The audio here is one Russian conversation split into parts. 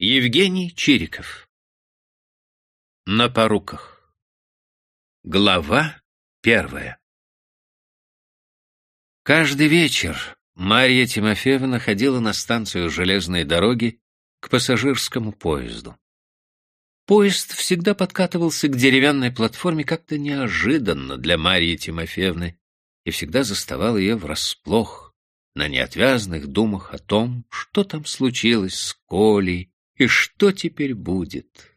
Евгений Чириков На поруках. Глава первая. Каждый вечер Марья Тимофеевна ходила на станцию железной дороги к пассажирскому поезду. Поезд всегда подкатывался к деревянной платформе как-то неожиданно для Марьи Тимофеевны и всегда заставал ее врасплох на неотвязных думах о том, что там случилось с Колей, и что теперь будет?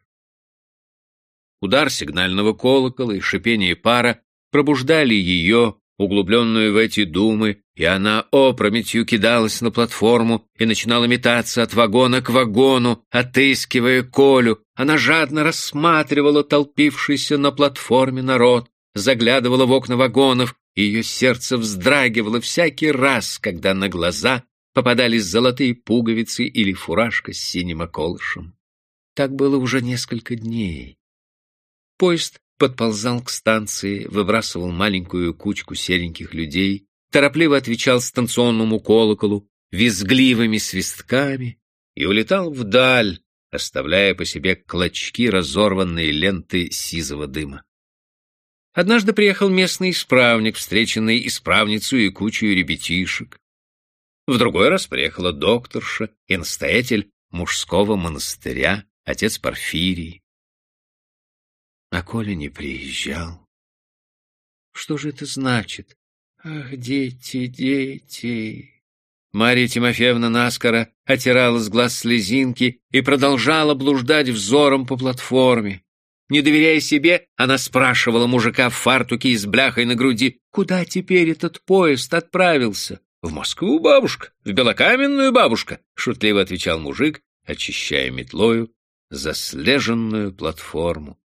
Удар сигнального колокола и шипение пара пробуждали ее, углубленную в эти думы, и она опрометью кидалась на платформу и начинала метаться от вагона к вагону, отыскивая Колю. Она жадно рассматривала толпившийся на платформе народ, заглядывала в окна вагонов, и ее сердце вздрагивало всякий раз, когда на глаза попадались золотые пуговицы или фуражка с синим околышем. Так было уже несколько дней. Поезд подползал к станции, выбрасывал маленькую кучку сереньких людей, торопливо отвечал станционному колоколу визгливыми свистками и улетал вдаль, оставляя по себе клочки разорванной ленты сизого дыма. Однажды приехал местный исправник, встреченный исправницу и кучу ребятишек. В другой раз приехала докторша и настоятель мужского монастыря, отец Порфирий. А Коля не приезжал. Что же это значит? Ах, дети, дети! Марья Тимофеевна наскоро отирала с глаз слезинки и продолжала блуждать взором по платформе. Не доверяя себе, она спрашивала мужика в фартуке и с бляхой на груди, куда теперь этот поезд отправился. «В Москву, бабушка, в Белокаменную, бабушка», — шутливо отвечал мужик, очищая метлою заслеженную платформу.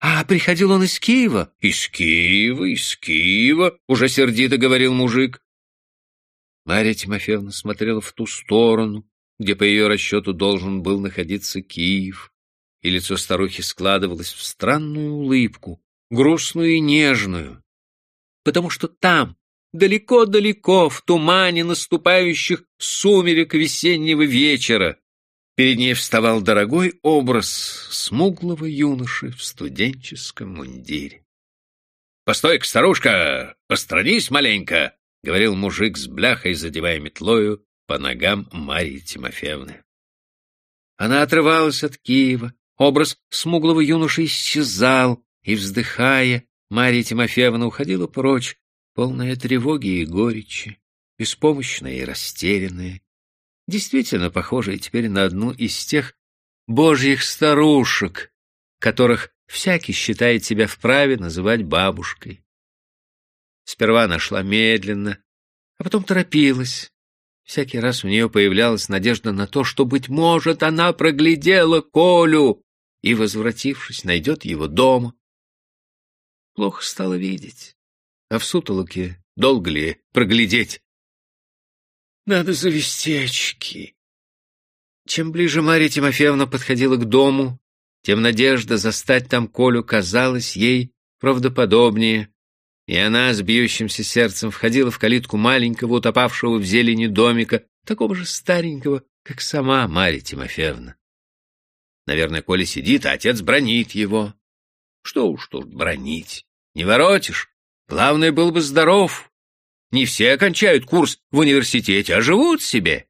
«А приходил он из Киева?» «Из Киева, из Киева», — уже сердито говорил мужик. Марья Тимофеевна смотрела в ту сторону, где по ее расчету должен был находиться Киев, и лицо старухи складывалось в странную улыбку, грустную и нежную, потому что там, далеко-далеко в тумане наступающих сумерек весеннего вечера. Перед ней вставал дорогой образ смуглого юноши в студенческом мундире. — Постой-ка, старушка, постранись маленько, — говорил мужик с бляхой, задевая метлою по ногам Марьи Тимофеевны. Она отрывалась от Киева, образ смуглого юноши исчезал, и, вздыхая, Марья Тимофеевна уходила прочь, полная тревоги и горечи, беспомощная и растерянная, действительно похожая теперь на одну из тех божьих старушек, которых всякий считает себя вправе называть бабушкой. Сперва нашла медленно, а потом торопилась. Всякий раз у нее появлялась надежда на то, что, быть может, она проглядела Колю и, возвратившись, найдет его дома. Плохо стало видеть а в сутолоке долго ли проглядеть? Надо завести очки. Чем ближе Марья Тимофеевна подходила к дому, тем надежда застать там Колю казалась ей правдоподобнее, и она с бьющимся сердцем входила в калитку маленького, утопавшего в зелени домика, такого же старенького, как сама Марья Тимофеевна. Наверное, Коля сидит, а отец бронит его. Что уж тут бронить, не воротишь. Главное, был бы здоров. Не все окончают курс в университете, а живут себе.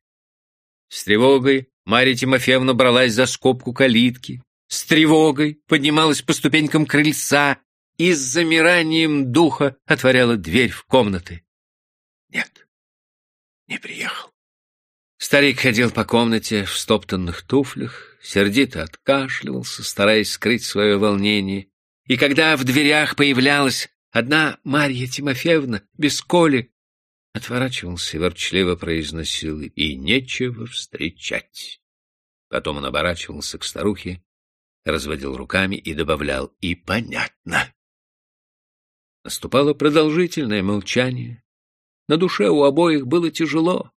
С тревогой Марья Тимофеевна бралась за скобку калитки, с тревогой поднималась по ступенькам крыльца и с замиранием духа отворяла дверь в комнаты. Нет, не приехал. Старик ходил по комнате в стоптанных туфлях, сердито откашливался, стараясь скрыть свое волнение, и когда в дверях появлялась Одна Марья Тимофеевна без Коли отворачивался и ворчливо произносил «и нечего встречать». Потом он оборачивался к старухе, разводил руками и добавлял «и понятно». Наступало продолжительное молчание. На душе у обоих было тяжело.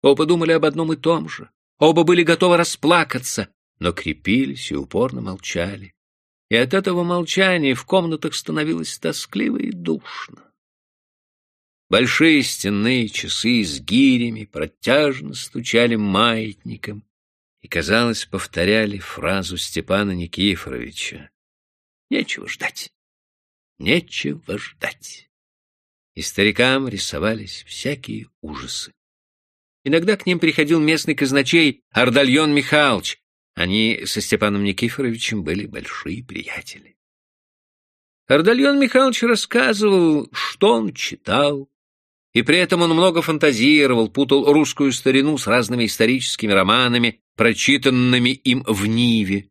Оба думали об одном и том же. Оба были готовы расплакаться, но крепились и упорно молчали и от этого молчания в комнатах становилось тоскливо и душно. Большие стенные часы с гирями протяжно стучали маятником, и, казалось, повторяли фразу Степана Никифоровича. Нечего ждать. Нечего ждать. И старикам рисовались всякие ужасы. Иногда к ним приходил местный казначей Ардальон Михайлович. Они со Степаном Никифоровичем были большие приятели. Ардальон Михайлович рассказывал, что он читал, и при этом он много фантазировал, путал русскую старину с разными историческими романами, прочитанными им в Ниве,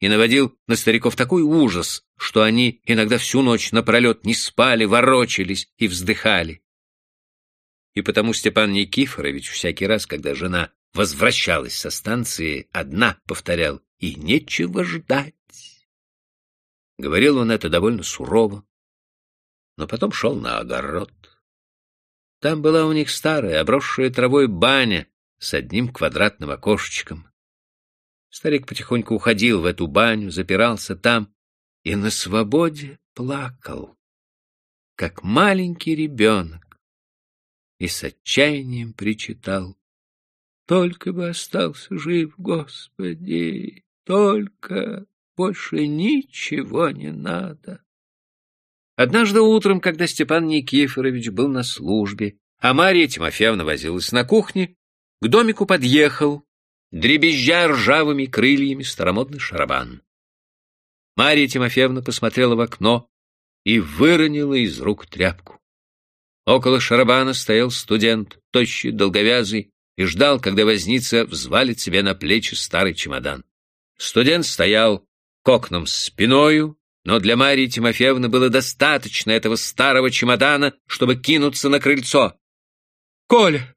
и наводил на стариков такой ужас, что они иногда всю ночь напролет не спали, ворочались и вздыхали. И потому Степан Никифорович всякий раз, когда жена возвращалась со станции, одна повторял «И нечего ждать». Говорил он это довольно сурово, но потом шел на огород. Там была у них старая, обросшая травой баня с одним квадратным окошечком. Старик потихоньку уходил в эту баню, запирался там и на свободе плакал, как маленький ребенок, и с отчаянием причитал. Только бы остался жив, Господи, только больше ничего не надо. Однажды утром, когда Степан Никифорович был на службе, а Мария Тимофеевна возилась на кухне, к домику подъехал, дребезжа ржавыми крыльями, старомодный шарабан. Мария Тимофеевна посмотрела в окно и выронила из рук тряпку. Около шарабана стоял студент, тощий, долговязый, и ждал, когда возница взвалит себе на плечи старый чемодан. Студент стоял к окнам спиною, но для Марии Тимофеевны было достаточно этого старого чемодана, чтобы кинуться на крыльцо. «Коля!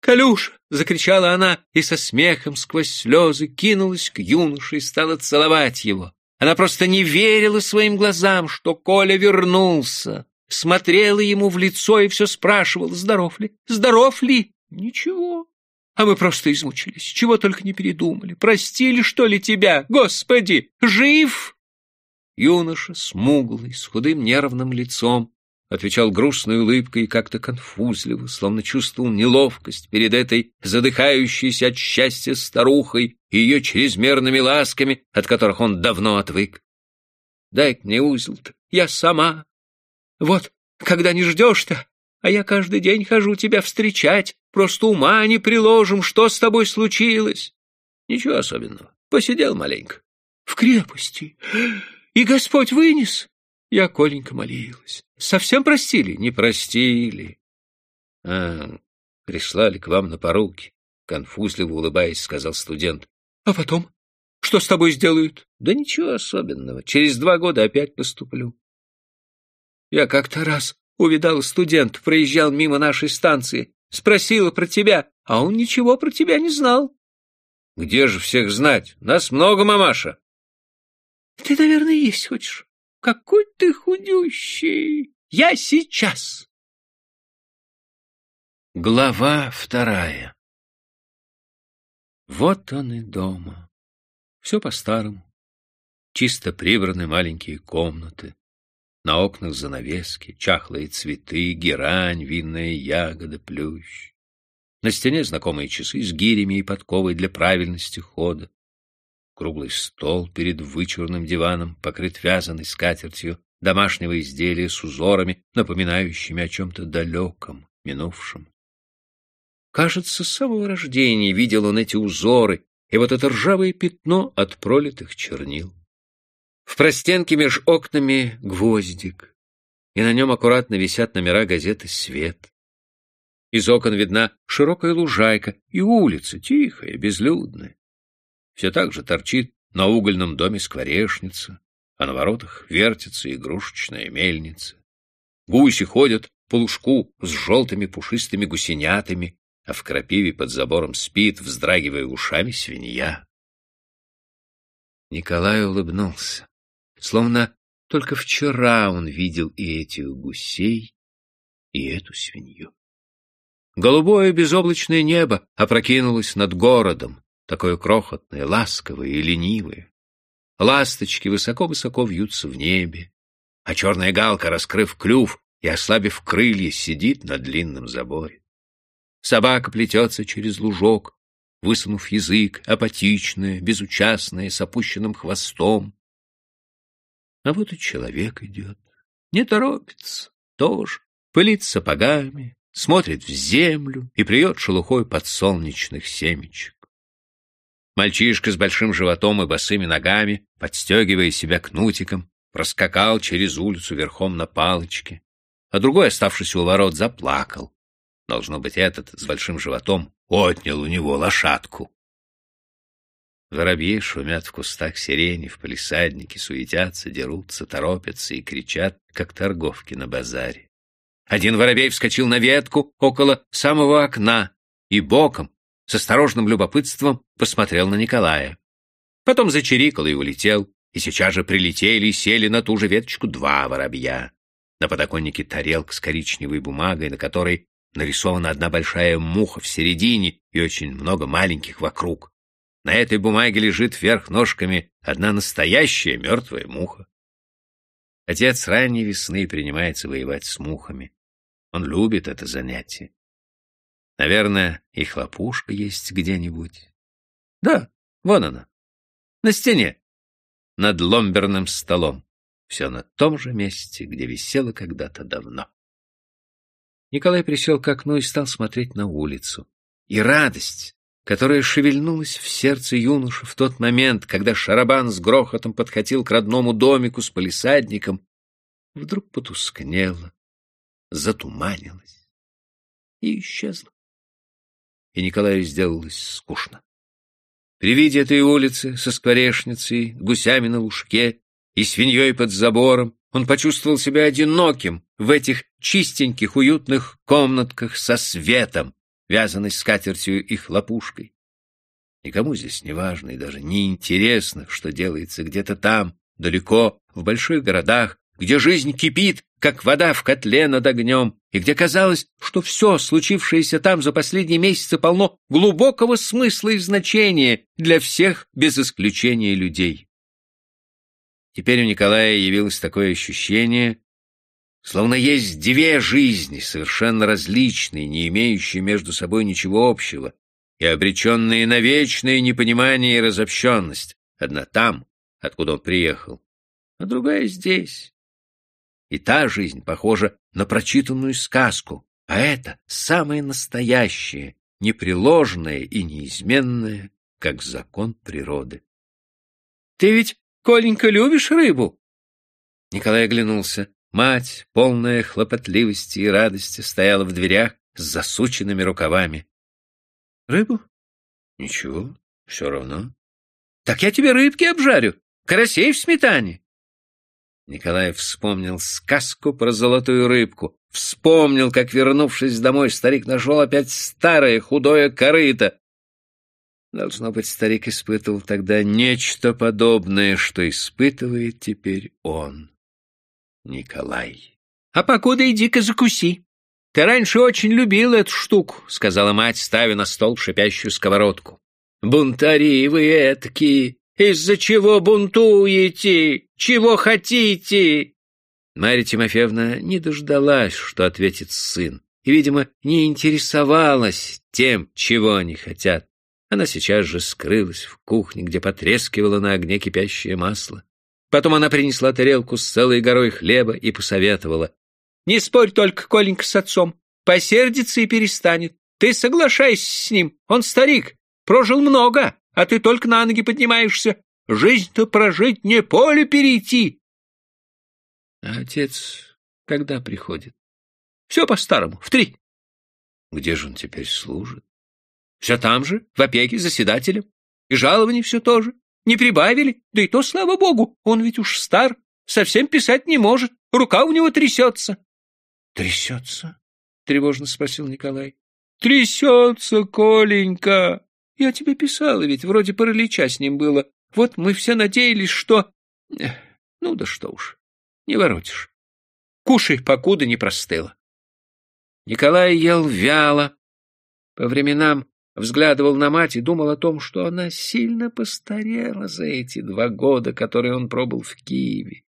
Калюш!» — закричала она и со смехом сквозь слезы кинулась к юноше и стала целовать его. Она просто не верила своим глазам, что Коля вернулся. Смотрела ему в лицо и все спрашивала, здоров ли, здоров ли. Ничего. А мы просто измучились, чего только не передумали. Простили, что ли, тебя? Господи, жив? Юноша, смуглый, с худым нервным лицом, отвечал грустной улыбкой и как-то конфузливо, словно чувствовал неловкость перед этой задыхающейся от счастья старухой и ее чрезмерными ласками, от которых он давно отвык. дай мне узел-то, я сама. Вот, когда не ждешь-то, а я каждый день хожу тебя встречать, просто ума не приложим, что с тобой случилось. Ничего особенного, посидел маленько. В крепости. И Господь вынес? Я, Коленька, молилась. Совсем простили? Не простили. А, прислали к вам на поруки. Конфузливо улыбаясь, сказал студент. А потом? Что с тобой сделают? Да ничего особенного. Через два года опять поступлю. Я как-то раз увидал студент, проезжал мимо нашей станции, спросила про тебя, а он ничего про тебя не знал. Где же всех знать? Нас много, мамаша. Ты, наверное, есть хочешь. Какой ты худющий. Я сейчас. Глава вторая. Вот он и дома. Все по-старому. Чисто прибраны маленькие комнаты. На окнах занавески, чахлые цветы, герань, винная ягода, плющ. На стене знакомые часы с гирями и подковой для правильности хода. Круглый стол перед вычурным диваном, покрыт вязаной скатертью, домашнего изделия с узорами, напоминающими о чем-то далеком, минувшем. Кажется, с самого рождения видел он эти узоры и вот это ржавое пятно от пролитых чернил. В простенке меж окнами гвоздик, и на нем аккуратно висят номера газеты «Свет». Из окон видна широкая лужайка и улица, тихая, безлюдная. Все так же торчит на угольном доме скворечница, а на воротах вертится игрушечная мельница. Гуси ходят по лужку с желтыми пушистыми гусенятами, а в крапиве под забором спит, вздрагивая ушами, свинья. Николай улыбнулся, словно только вчера он видел и этих гусей, и эту свинью. Голубое безоблачное небо опрокинулось над городом, такое крохотное, ласковое и ленивое. Ласточки высоко-высоко вьются в небе, а черная галка, раскрыв клюв и ослабив крылья, сидит на длинном заборе. Собака плетется через лужок, высунув язык, апатичная, безучастная, с опущенным хвостом. А вот и человек идет, не торопится, тоже, пылит сапогами, смотрит в землю и плюет шелухой подсолнечных семечек. Мальчишка с большим животом и босыми ногами, подстегивая себя кнутиком, проскакал через улицу верхом на палочке, а другой, оставшись у ворот, заплакал. Должно быть, этот с большим животом отнял у него лошадку. Воробьи шумят в кустах сирени, в палисаднике, суетятся, дерутся, торопятся и кричат, как торговки на базаре. Один воробей вскочил на ветку около самого окна и боком, с осторожным любопытством посмотрел на Николая. Потом зачирикал и улетел, и сейчас же прилетели и сели на ту же веточку два воробья. На подоконнике тарелка с коричневой бумагой, на которой нарисована одна большая муха в середине и очень много маленьких вокруг. На этой бумаге лежит вверх ножками одна настоящая мертвая муха. Отец ранней весны принимается воевать с мухами. Он любит это занятие. Наверное, и хлопушка есть где-нибудь. Да, вон она, на стене, над ломберным столом. Все на том же месте, где висело когда-то давно. Николай присел к окну и стал смотреть на улицу. И радость, которая шевельнулась в сердце юноши в тот момент, когда шарабан с грохотом подкатил к родному домику с полисадником, вдруг потускнела, затуманилась и исчезла и Николаю сделалось скучно. При виде этой улицы со скворечницей, гусями на лужке и свиньей под забором он почувствовал себя одиноким в этих чистеньких, уютных комнатках со светом, вязаной скатертью и хлопушкой. Никому здесь не важно и даже не интересно, что делается где-то там, далеко, в больших городах, где жизнь кипит, как вода в котле над огнем, и где казалось, что все, случившееся там за последние месяцы, полно глубокого смысла и значения для всех без исключения людей. Теперь у Николая явилось такое ощущение, словно есть две жизни, совершенно различные, не имеющие между собой ничего общего, и обреченные на вечное непонимание и разобщенность. Одна там, откуда он приехал, а другая здесь, и та жизнь похожа на прочитанную сказку, а это самое настоящее, непреложное и неизменное, как закон природы. — Ты ведь, Коленька, любишь рыбу? Николай оглянулся. Мать, полная хлопотливости и радости, стояла в дверях с засученными рукавами. — Рыбу? — Ничего, все равно. — Так я тебе рыбки обжарю, карасей в сметане. Николай вспомнил сказку про золотую рыбку. Вспомнил, как, вернувшись домой, старик нашел опять старое худое корыто. Должно быть, старик испытывал тогда нечто подобное, что испытывает теперь он, Николай. — А покуда иди-ка закуси. Ты раньше очень любил эту штуку, — сказала мать, ставя на стол шипящую сковородку. — Бунтари вы этакие! Из-за чего бунтуете? Чего хотите?» Марья Тимофеевна не дождалась, что ответит сын, и, видимо, не интересовалась тем, чего они хотят. Она сейчас же скрылась в кухне, где потрескивало на огне кипящее масло. Потом она принесла тарелку с целой горой хлеба и посоветовала. «Не спорь только, Коленька, с отцом. Посердится и перестанет. Ты соглашайся с ним. Он старик, прожил много а ты только на ноги поднимаешься. Жизнь-то прожить не поле перейти. А отец когда приходит? Все по-старому, в три. Где же он теперь служит? Все там же, в опеке, заседателем. И жалование все тоже. Не прибавили, да и то, слава богу, он ведь уж стар, совсем писать не может, рука у него трясется. — Трясется? — тревожно спросил Николай. — Трясется, Коленька. Я тебе писала, ведь вроде паралича с ним было. Вот мы все надеялись, что... Ну да что уж, не воротишь. Кушай, покуда не простыло. Николай ел вяло. По временам взглядывал на мать и думал о том, что она сильно постарела за эти два года, которые он пробыл в Киеве.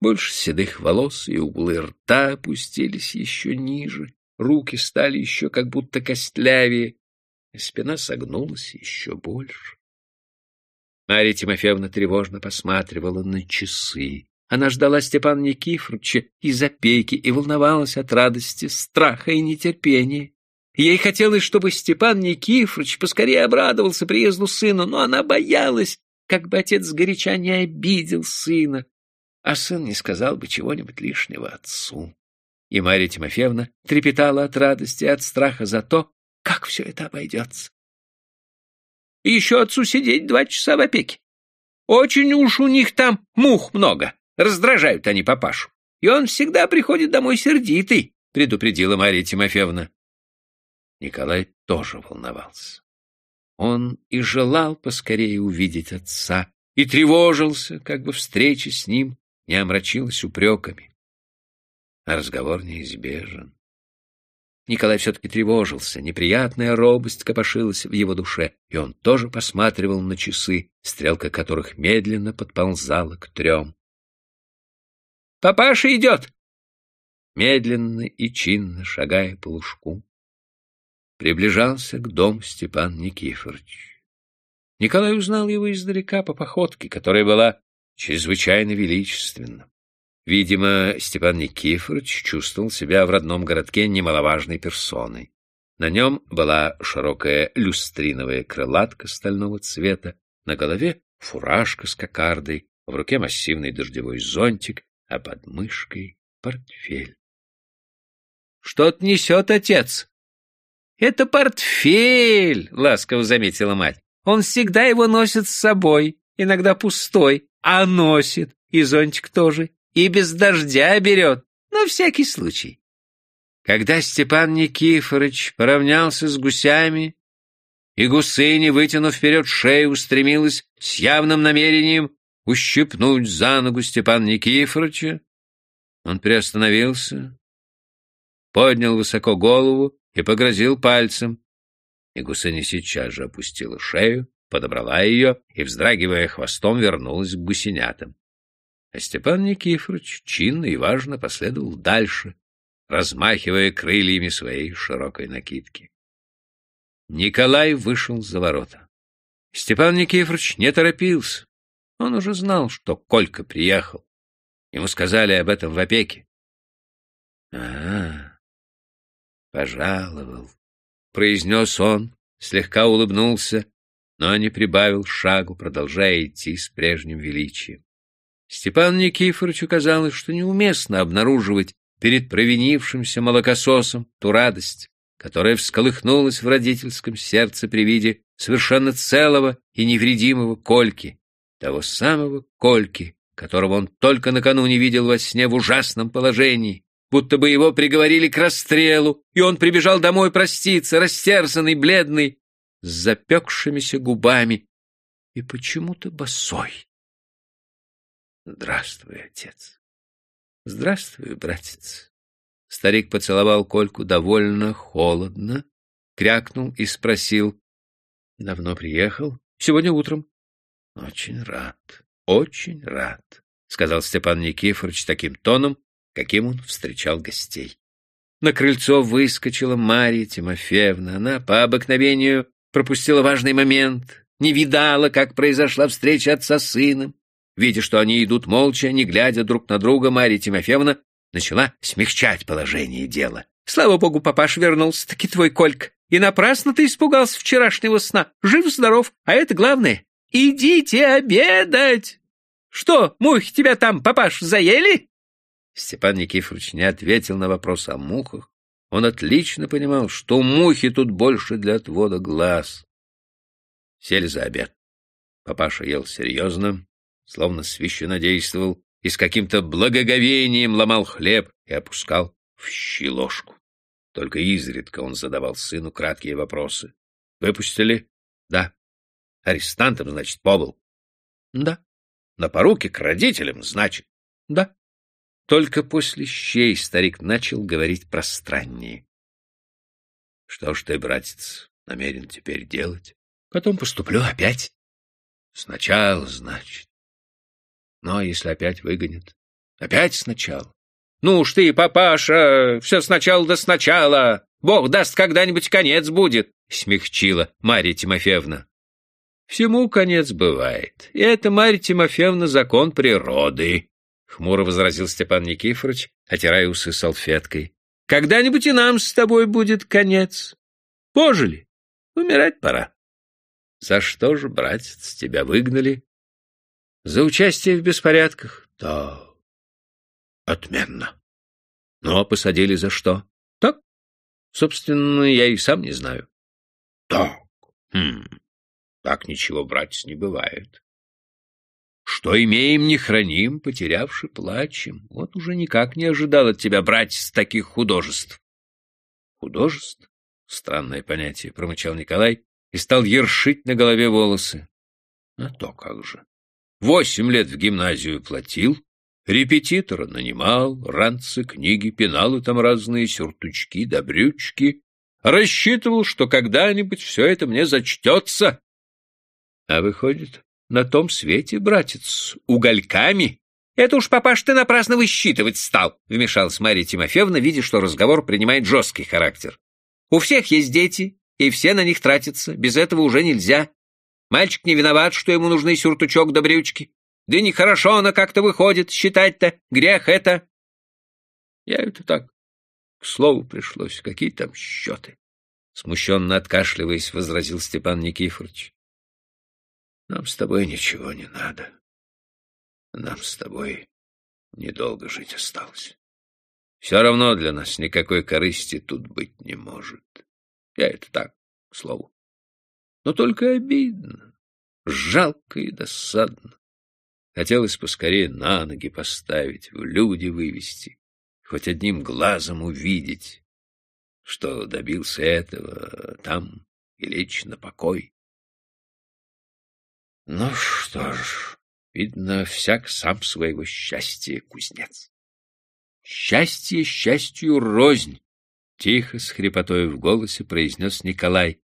Больше седых волос и углы рта опустились еще ниже, руки стали еще как будто костлявее, спина согнулась еще больше. Марья Тимофеевна тревожно посматривала на часы. Она ждала Степана Никифоровича из опеки и волновалась от радости, страха и нетерпения. Ей хотелось, чтобы Степан Никифорович поскорее обрадовался приезду сына, но она боялась, как бы отец сгоряча не обидел сына, а сын не сказал бы чего-нибудь лишнего отцу. И Марья Тимофеевна трепетала от радости и от страха за то, как все это обойдется. Еще отцу сидеть два часа в опеке. Очень уж у них там мух много. Раздражают они папашу. И он всегда приходит домой сердитый, предупредила Марья Тимофеевна. Николай тоже волновался. Он и желал поскорее увидеть отца, и тревожился, как бы встреча с ним не омрачилась упреками. А разговор неизбежен. Николай все-таки тревожился, неприятная робость копошилась в его душе, и он тоже посматривал на часы, стрелка которых медленно подползала к трем. «Папаша идет!» Медленно и чинно, шагая по лужку, приближался к дому Степан Никифорович. Николай узнал его издалека по походке, которая была чрезвычайно величественна. Видимо, Степан Никифорович чувствовал себя в родном городке немаловажной персоной. На нем была широкая люстриновая крылатка стального цвета, на голове фуражка с кокардой, в руке массивный дождевой зонтик, а под мышкой портфель. — Что-то несет отец. — Это портфель, — ласково заметила мать. — Он всегда его носит с собой, иногда пустой, а носит, и зонтик тоже и без дождя берет, на всякий случай. Когда Степан Никифорович поравнялся с гусями, и гусыня, вытянув вперед шею, устремилась с явным намерением ущипнуть за ногу Степана Никифоровича, он приостановился, поднял высоко голову и погрозил пальцем, и гусыня сейчас же опустила шею, подобрала ее и, вздрагивая хвостом, вернулась к гусенятам. А Степан Никифорович чинно и важно последовал дальше, размахивая крыльями своей широкой накидки. Николай вышел за ворота. Степан Никифорович не торопился. Он уже знал, что Колька приехал. Ему сказали об этом в опеке. — А, пожаловал, — произнес он, слегка улыбнулся, но не прибавил шагу, продолжая идти с прежним величием. Степану Никифоровичу казалось, что неуместно обнаруживать перед провинившимся молокососом ту радость, которая всколыхнулась в родительском сердце при виде совершенно целого и невредимого Кольки, того самого Кольки, которого он только накануне видел во сне в ужасном положении, будто бы его приговорили к расстрелу, и он прибежал домой проститься, растерзанный, бледный, с запекшимися губами и почему-то босой. Здравствуй, отец. Здравствуй, братец. Старик поцеловал Кольку довольно холодно, крякнул и спросил. Давно приехал? Сегодня утром. Очень рад, очень рад, сказал Степан Никифорович таким тоном, каким он встречал гостей. На крыльцо выскочила Марья Тимофеевна. Она по обыкновению пропустила важный момент, не видала, как произошла встреча отца с сыном, Видя, что они идут молча, не глядя друг на друга, Марья Тимофеевна начала смягчать положение дела. «Слава богу, папаш вернулся-таки твой Колька. И напрасно ты испугался вчерашнего сна. Жив-здоров, а это главное. Идите обедать!» «Что, мухи тебя там, папаш, заели?» Степан Никифорович не ответил на вопрос о мухах. Он отлично понимал, что мухи тут больше для отвода глаз. Сели за обед. Папаша ел серьезно, словно священно действовал и с каким-то благоговением ломал хлеб и опускал в щи. Только изредка он задавал сыну краткие вопросы. «Выпустили?» «Да». «Арестантом, значит, побыл?» «Да». «На поруки к родителям, значит?» «Да». Только после щей старик начал говорить пространнее. «Что ж ты, братец, намерен теперь делать?» «Потом поступлю опять». «Сначала, значит». А если опять выгонят? Опять сначала? Ну уж ты, папаша, все сначала да сначала. Бог даст, когда-нибудь конец будет. — смягчила Марья Тимофеевна. Всему конец бывает. И это, Марья Тимофеевна, закон природы, — хмуро возразил Степан Никифорович, отирая усы салфеткой. Когда-нибудь и нам с тобой будет конец. Пожили. Умирать пора. За что же, братец, тебя выгнали? За участие в беспорядках? Да. Отменно. Но посадили за что? Так. Собственно, я и сам не знаю. Так. Хм. Так ничего, братец, не бывает. Что имеем, не храним, потерявши, плачем. Вот уже никак не ожидал от тебя, братец, таких художеств. Художеств? Странное понятие, промычал Николай и стал ершить на голове волосы. А то как же. Восемь лет в гимназию платил, репетитора нанимал, ранцы, книги, пеналы там разные, сюртучки да брючки. Рассчитывал, что когда-нибудь все это мне зачтется. А выходит, на том свете, братец, угольками. Это уж, папаш, ты напрасно высчитывать стал, вмешалась Марья Тимофеевна, видя, что разговор принимает жесткий характер. У всех есть дети, и все на них тратятся. Без этого уже нельзя. Мальчик не виноват, что ему нужны сюртучок да брючки. Да нехорошо она как-то выходит, считать-то, грех это. Я это так, к слову пришлось, какие там счеты? Смущенно откашливаясь, возразил Степан Никифорович. Нам с тобой ничего не надо. Нам с тобой недолго жить осталось. Все равно для нас никакой корысти тут быть не может. Я это так, к слову. Но только обидно, жалко и досадно. Хотелось поскорее на ноги поставить, в люди вывести, хоть одним глазом увидеть, что добился этого там и лечь на покой. Ну что ж, видно, всяк сам своего счастья кузнец. Счастье счастью рознь, тихо с хрипотой в голосе произнес Николай.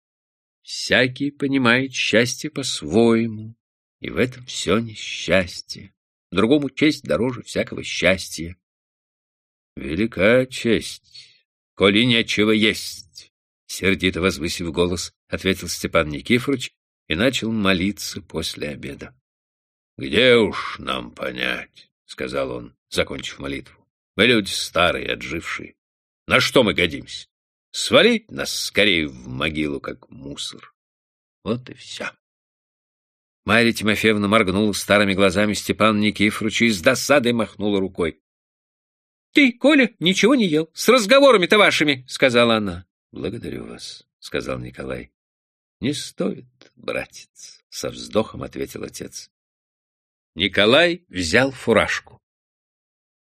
Всякий понимает счастье по-своему, и в этом все несчастье. Другому честь дороже всякого счастья. Велика честь, коли нечего есть, сердито возвысив голос, ответил Степан Никифорович и начал молиться после обеда. — Где уж нам понять, — сказал он, закончив молитву. — Мы люди старые, отжившие. На что мы годимся? Свалить нас скорее в могилу, как мусор. Вот и все. Марья Тимофеевна моргнула старыми глазами Степана Никифоровича и с досадой махнула рукой. — Ты, Коля, ничего не ел. С разговорами-то вашими, — сказала она. — Благодарю вас, — сказал Николай. Не стоит, братец, со вздохом ответил отец. Николай взял фуражку.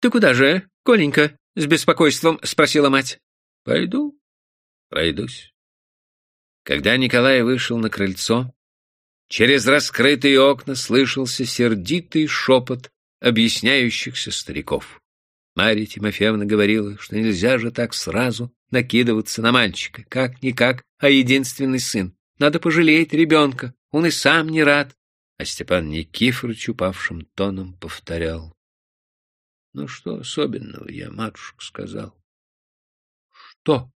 Ты куда же, Коленька? с беспокойством спросила мать. Пойду, пройдусь. Когда Николай вышел на крыльцо, через раскрытые окна слышался сердитый шепот объясняющихся стариков. Марья Тимофеевна говорила, что нельзя же так сразу накидываться на мальчика, как-никак, а единственный сын. Надо пожалеть ребенка, он и сам не рад. А Степан Никифорович упавшим тоном повторял. Ну что особенного, я, матушка, сказал. Что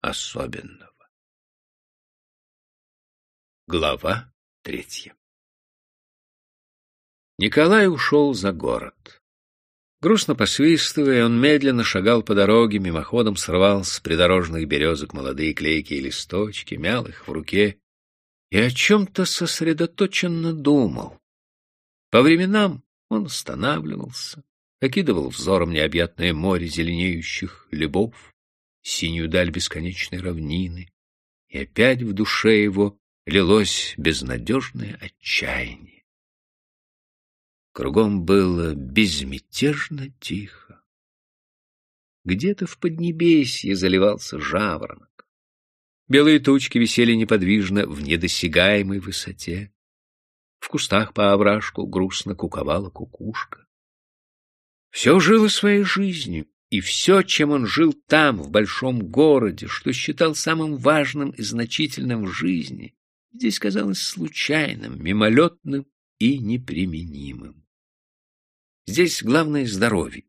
особенного? Глава третья Николай ушел за город. Грустно посвистывая, он медленно шагал по дороге, мимоходом срывал с придорожных березок молодые клейкие листочки, мял их в руке и о чем-то сосредоточенно думал. По временам он останавливался, окидывал взором необъятное море зеленеющих любов, синюю даль бесконечной равнины, и опять в душе его лилось безнадежное отчаяние. Кругом было безмятежно тихо. Где-то в Поднебесье заливался жаворонок. Белые тучки висели неподвижно в недосягаемой высоте. В кустах по овражку грустно куковала кукушка. Все жило своей жизнью, и все, чем он жил там, в большом городе, что считал самым важным и значительным в жизни, здесь казалось случайным, мимолетным и неприменимым. Здесь главное здоровье.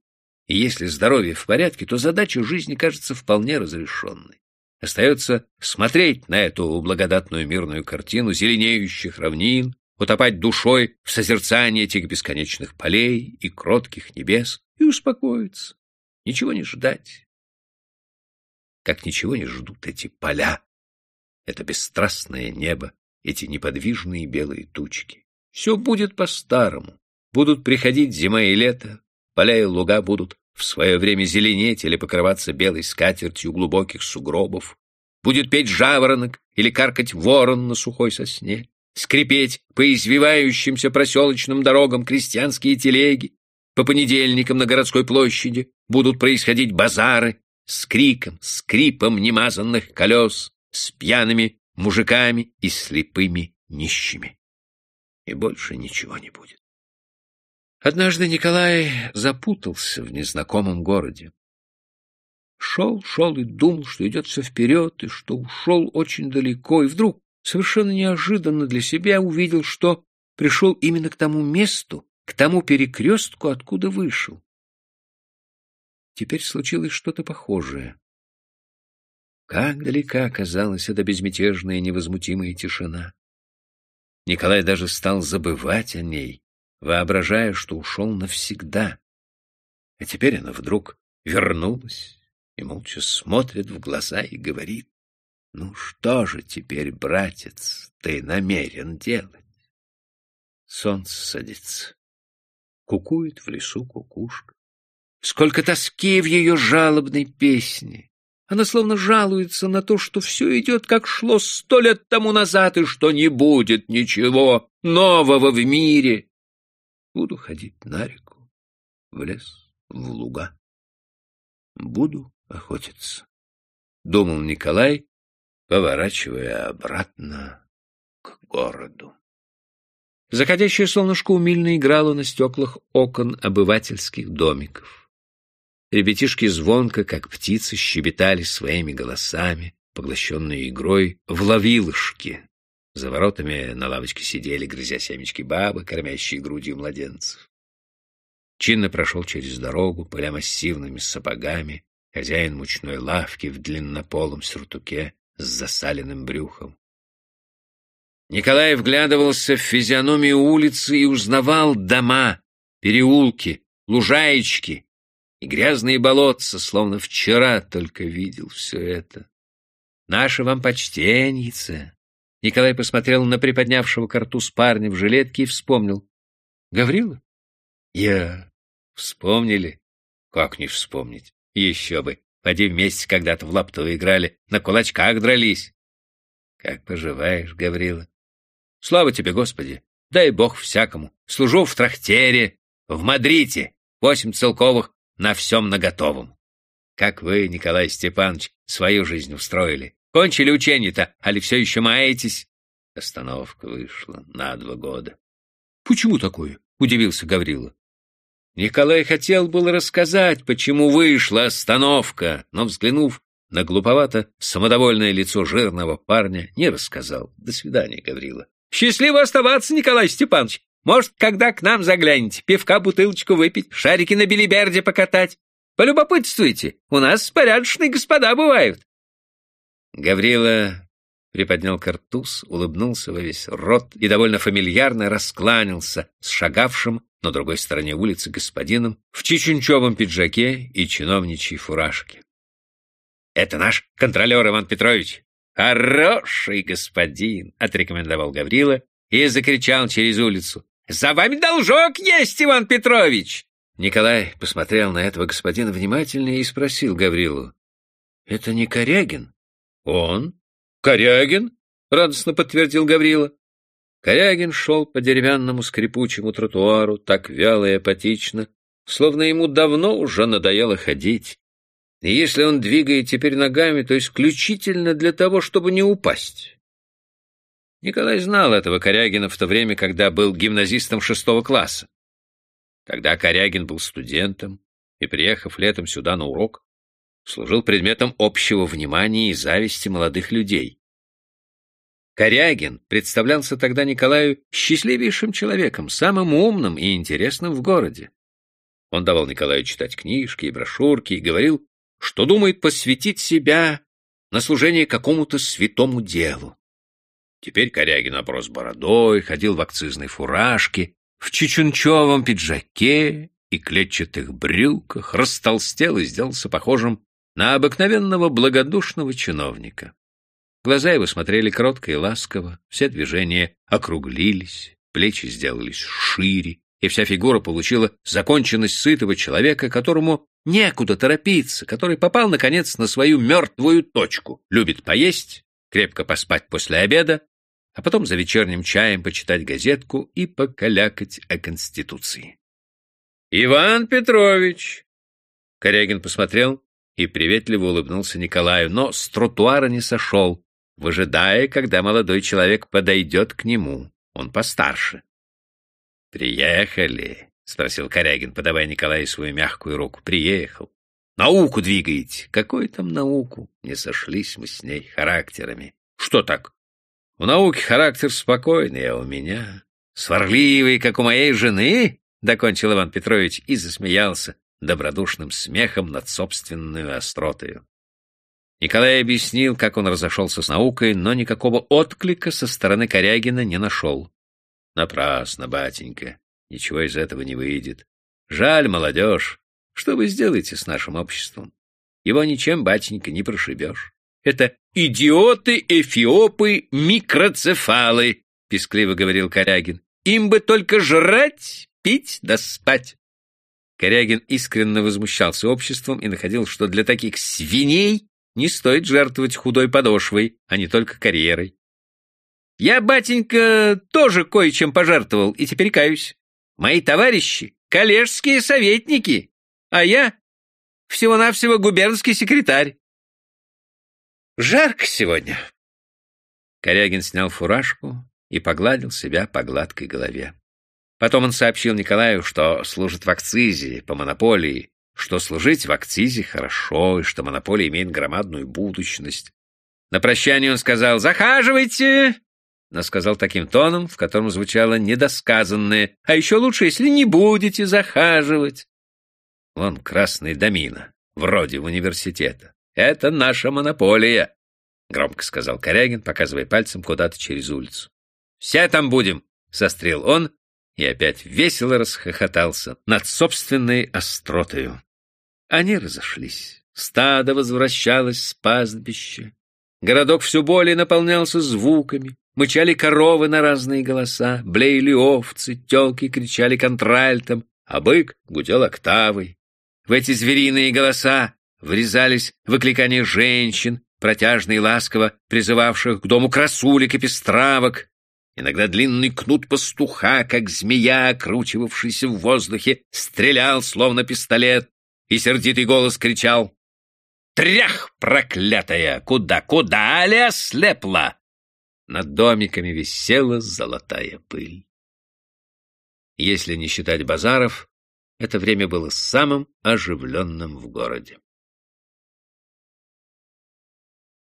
И если здоровье в порядке, то задача жизни кажется вполне разрешенной. Остается смотреть на эту благодатную мирную картину зеленеющих равнин, утопать душой в созерцании этих бесконечных полей и кротких небес и успокоиться, ничего не ждать. Как ничего не ждут эти поля, это бесстрастное небо, эти неподвижные белые тучки. Все будет по-старому. Будут приходить зима и лето, поля и луга будут в свое время зеленеть или покрываться белой скатертью глубоких сугробов. Будет петь жаворонок или каркать ворон на сухой сосне, скрипеть по извивающимся проселочным дорогам крестьянские телеги. По понедельникам на городской площади будут происходить базары с криком, скрипом немазанных колес, с пьяными мужиками и слепыми нищими. И больше ничего не будет. Однажды Николай запутался в незнакомом городе. Шел, шел и думал, что идет все вперед, и что ушел очень далеко, и вдруг, совершенно неожиданно для себя, увидел, что пришел именно к тому месту, к тому перекрестку, откуда вышел. Теперь случилось что-то похожее. Как далека оказалась эта безмятежная невозмутимая тишина. Николай даже стал забывать о ней, воображая, что ушел навсегда. А теперь она вдруг вернулась и молча смотрит в глаза и говорит, «Ну что же теперь, братец, ты намерен делать?» Солнце садится. Кукует в лесу кукушка. Сколько тоски в ее жалобной песне! Она словно жалуется на то, что все идет, как шло сто лет тому назад, и что не будет ничего нового в мире. Буду ходить на реку, в лес, в луга. Буду охотиться, — думал Николай, поворачивая обратно к городу. Заходящее солнышко умильно играло на стеклах окон обывательских домиков. Ребятишки звонко, как птицы, щебетали своими голосами, поглощенные игрой в ловилышки. За воротами на лавочке сидели, грызя семечки бабы, кормящие грудью младенцев. Чинно прошел через дорогу, поля массивными сапогами, хозяин мучной лавки в длиннополом сюртуке с засаленным брюхом. Николай вглядывался в физиономию улицы и узнавал дома, переулки, лужаечки, и грязные болотца, словно вчера только видел все это. Наше вам почтенница. Николай посмотрел на приподнявшего картуз парня в жилетке и вспомнил. Гаврила? Я. Вспомнили? Как не вспомнить? Еще бы. Поди вместе когда-то в лапту играли, на кулачках дрались. Как поживаешь, Гаврила? Слава тебе, Господи! Дай Бог всякому. Служу в трахтере, в Мадриде. Восемь целковых на всем наготовом. Как вы, Николай Степанович, свою жизнь устроили? Кончили учение-то, али все еще маетесь? Остановка вышла на два года. — Почему такое? — удивился Гаврила. Николай хотел было рассказать, почему вышла остановка, но, взглянув на глуповато самодовольное лицо жирного парня, не рассказал. До свидания, Гаврила. — Счастливо оставаться, Николай Степанович! Может, когда к нам заглянете, пивка бутылочку выпить, шарики на билиберде покатать? Полюбопытствуйте, у нас порядочные господа бывают. Гаврила приподнял картуз, улыбнулся во весь рот и довольно фамильярно раскланялся с шагавшим на другой стороне улицы господином в чечунчевом пиджаке и чиновничьей фуражке. — Это наш контролер Иван Петрович. Хороший господин, — отрекомендовал Гаврила и закричал через улицу. «За вами должок есть, Иван Петрович!» Николай посмотрел на этого господина внимательно и спросил Гаврилу. «Это не Корягин?» «Он? Корягин?» — радостно подтвердил Гаврила. Корягин шел по деревянному скрипучему тротуару так вяло и апатично, словно ему давно уже надоело ходить. И если он двигает теперь ногами, то исключительно для того, чтобы не упасть. Николай знал этого Корягина в то время, когда был гимназистом шестого класса. Когда Корягин был студентом и, приехав летом сюда на урок, служил предметом общего внимания и зависти молодых людей. Корягин представлялся тогда Николаю счастливейшим человеком, самым умным и интересным в городе. Он давал Николаю читать книжки и брошюрки и говорил, что думает посвятить себя на служение какому-то святому делу. Теперь Корягин оброс бородой, ходил в акцизной фуражке, в чечунчевом пиджаке и клетчатых брюках, растолстел и сделался похожим на обыкновенного благодушного чиновника. Глаза его смотрели кротко и ласково, все движения округлились, плечи сделались шире, и вся фигура получила законченность сытого человека, которому некуда торопиться, который попал, наконец, на свою мертвую точку, любит поесть, крепко поспать после обеда, а потом за вечерним чаем почитать газетку и покалякать о Конституции. «Иван Петрович!» Корягин посмотрел и приветливо улыбнулся Николаю, но с тротуара не сошел, выжидая, когда молодой человек подойдет к нему. Он постарше. «Приехали?» — спросил Корягин, подавая Николаю свою мягкую руку. «Приехал. Науку двигаете?» «Какую там науку?» Не сошлись мы с ней характерами. «Что так?» «У науки характер спокойный, а у меня...» «Сварливый, как у моей жены?» — докончил Иван Петрович и засмеялся добродушным смехом над собственную остротою. Николай объяснил, как он разошелся с наукой, но никакого отклика со стороны Корягина не нашел. Напрасно, батенька, ничего из этого не выйдет. Жаль, молодежь. Что вы сделаете с нашим обществом? Его ничем, батенька, не прошибешь. Это идиоты, эфиопы, микроцефалы, — пескливо говорил Корягин. Им бы только жрать, пить да спать. Корягин искренне возмущался обществом и находил, что для таких свиней не стоит жертвовать худой подошвой, а не только карьерой. Я, батенька, тоже кое-чем пожертвовал и теперь каюсь. Мои товарищи — коллежские советники, а я всего-навсего губернский секретарь. Жарко сегодня. Корягин снял фуражку и погладил себя по гладкой голове. Потом он сообщил Николаю, что служит в акцизе, по монополии, что служить в акцизе хорошо, и что монополия имеет громадную будущность. На прощание он сказал «Захаживайте!» но сказал таким тоном, в котором звучало недосказанное «А еще лучше, если не будете захаживать». Вон красный домина, вроде университета. Это наша монополия, — громко сказал Корягин, показывая пальцем куда-то через улицу. «Все там будем!» — сострел он и опять весело расхохотался над собственной остротою. Они разошлись. Стадо возвращалось с пастбища. Городок все более наполнялся звуками. Мычали коровы на разные голоса, блеяли овцы, телки кричали контральтом, а бык гудел октавой. В эти звериные голоса врезались выкликания женщин, протяжно ласково призывавших к дому красулек и пестравок, Иногда длинный кнут пастуха, как змея, окручивавшийся в воздухе, стрелял, словно пистолет, и сердитый голос кричал «Трях, проклятая! Куда, куда, али ослепла?» Над домиками висела золотая пыль. Если не считать базаров, это время было самым оживленным в городе.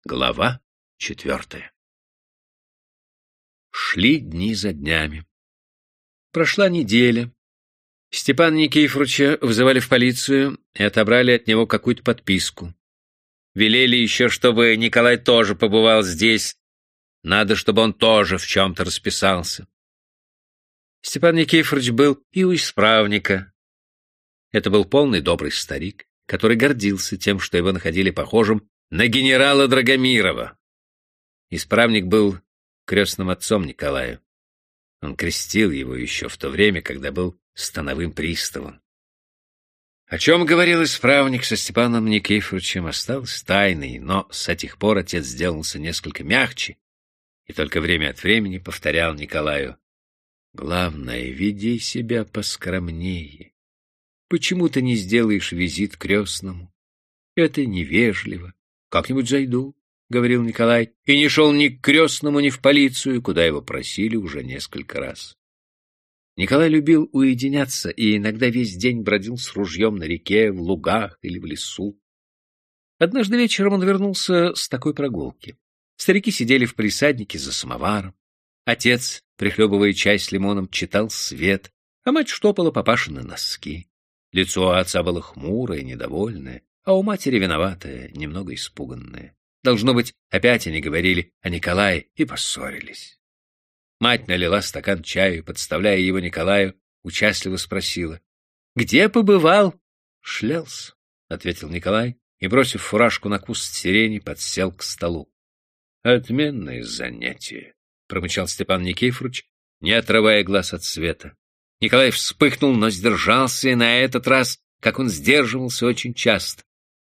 Глава четвертая Шли дни за днями. Прошла неделя. Степана Никифоровича вызывали в полицию и отобрали от него какую-то подписку. Велели еще, чтобы Николай тоже побывал здесь. Надо, чтобы он тоже в чем-то расписался. Степан Никифорович был и у исправника. Это был полный добрый старик, который гордился тем, что его находили похожим на генерала Драгомирова. Исправник был крестным отцом Николаю. Он крестил его еще в то время, когда был становым приставом. О чем говорил исправник со Степаном Никифоровичем, осталось тайной, но с этих пор отец сделался несколько мягче и только время от времени повторял Николаю. «Главное, веди себя поскромнее. Почему ты не сделаешь визит крестному? Это невежливо. Как-нибудь зайду. — говорил Николай, и не шел ни к крестному, ни в полицию, куда его просили уже несколько раз. Николай любил уединяться и иногда весь день бродил с ружьем на реке, в лугах или в лесу. Однажды вечером он вернулся с такой прогулки. Старики сидели в присаднике за самоваром. Отец, прихлебывая чай с лимоном, читал свет, а мать штопала папашины носки. Лицо отца было хмурое, недовольное, а у матери виноватое, немного испуганное. Должно быть, опять они говорили о Николае и поссорились. Мать налила стакан чаю, подставляя его Николаю, участливо спросила. — Где побывал? — Шлялся, — ответил Николай и, бросив фуражку на куст сирени, подсел к столу. — Отменное занятие, — промычал Степан Никифорович, не отрывая глаз от света. Николай вспыхнул, но сдержался, и на этот раз, как он сдерживался очень часто.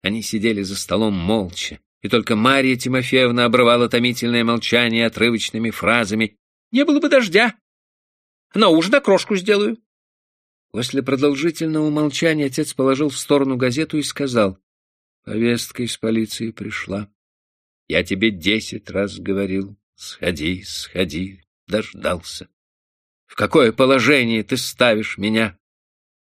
Они сидели за столом молча, и только Мария Тимофеевна обрывала томительное молчание отрывочными фразами «Не было бы дождя! На ужин окрошку сделаю!» После продолжительного молчания отец положил в сторону газету и сказал «Повестка из полиции пришла. Я тебе десять раз говорил, сходи, сходи, дождался. В какое положение ты ставишь меня?»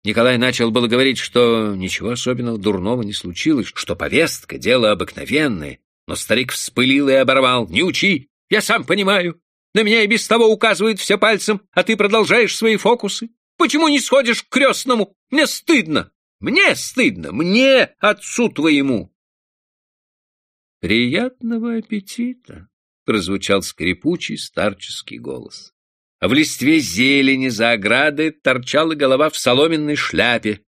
Николай начал было говорить, что ничего особенного дурного не случилось, что повестка — дело обыкновенное, но старик вспылил и оборвал. «Не учи! Я сам понимаю! На меня и без того указывают все пальцем, а ты продолжаешь свои фокусы. Почему не сходишь к крестному? Мне стыдно! Мне стыдно! Мне, отцу твоему!» «Приятного аппетита!» — прозвучал скрипучий старческий голос в листве зелени за оградой торчала голова в соломенной шляпе.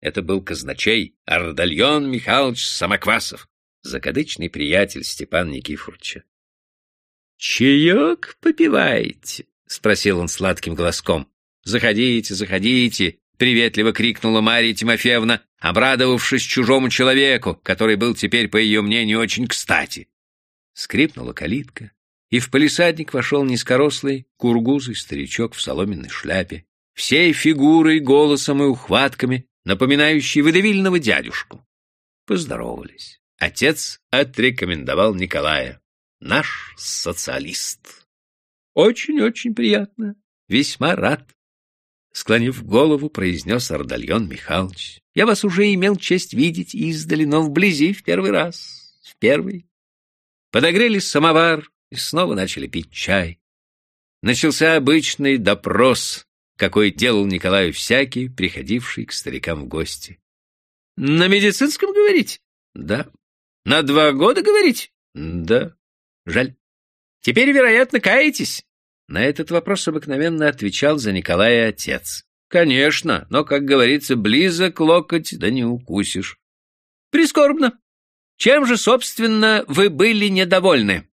Это был казначей Ардальон Михайлович Самоквасов, закадычный приятель Степана Никифоровича. — Чаек попиваете? — спросил он сладким голоском. — Заходите, заходите! — приветливо крикнула Мария Тимофеевна, обрадовавшись чужому человеку, который был теперь, по ее мнению, очень кстати. Скрипнула калитка и в палисадник вошел низкорослый, кургузый старичок в соломенной шляпе, всей фигурой, голосом и ухватками, напоминающий выдавильного дядюшку. Поздоровались. Отец отрекомендовал Николая. Наш социалист. Очень-очень приятно. Весьма рад. Склонив голову, произнес Ардальон Михайлович. Я вас уже имел честь видеть издали, но вблизи в первый раз. В первый. Подогрели самовар, и снова начали пить чай. Начался обычный допрос, какой делал Николаю всякий, приходивший к старикам в гости. — На медицинском говорить? — Да. — На два года говорить? — Да. — Жаль. — Теперь, вероятно, каетесь? На этот вопрос обыкновенно отвечал за Николая отец. — Конечно, но, как говорится, близок локоть, да не укусишь. — Прискорбно. Чем же, собственно, вы были недовольны?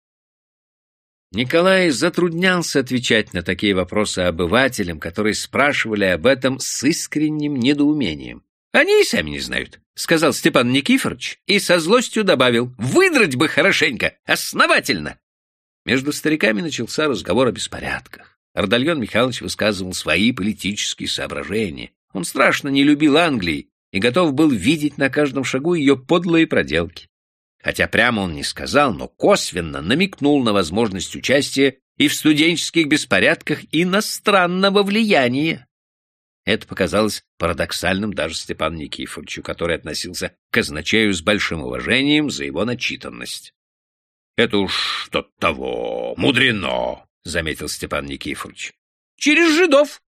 Николай затруднялся отвечать на такие вопросы обывателям, которые спрашивали об этом с искренним недоумением. «Они и сами не знают», — сказал Степан Никифорович и со злостью добавил. «Выдрать бы хорошенько, основательно!» Между стариками начался разговор о беспорядках. Ардальон Михайлович высказывал свои политические соображения. Он страшно не любил Англии и готов был видеть на каждом шагу ее подлые проделки хотя прямо он не сказал, но косвенно намекнул на возможность участия и в студенческих беспорядках иностранного влияния. Это показалось парадоксальным даже Степану Никифоровичу, который относился к казначею с большим уважением за его начитанность. — Это уж что-то того, мудрено, — заметил Степан Никифорович. — Через жидов.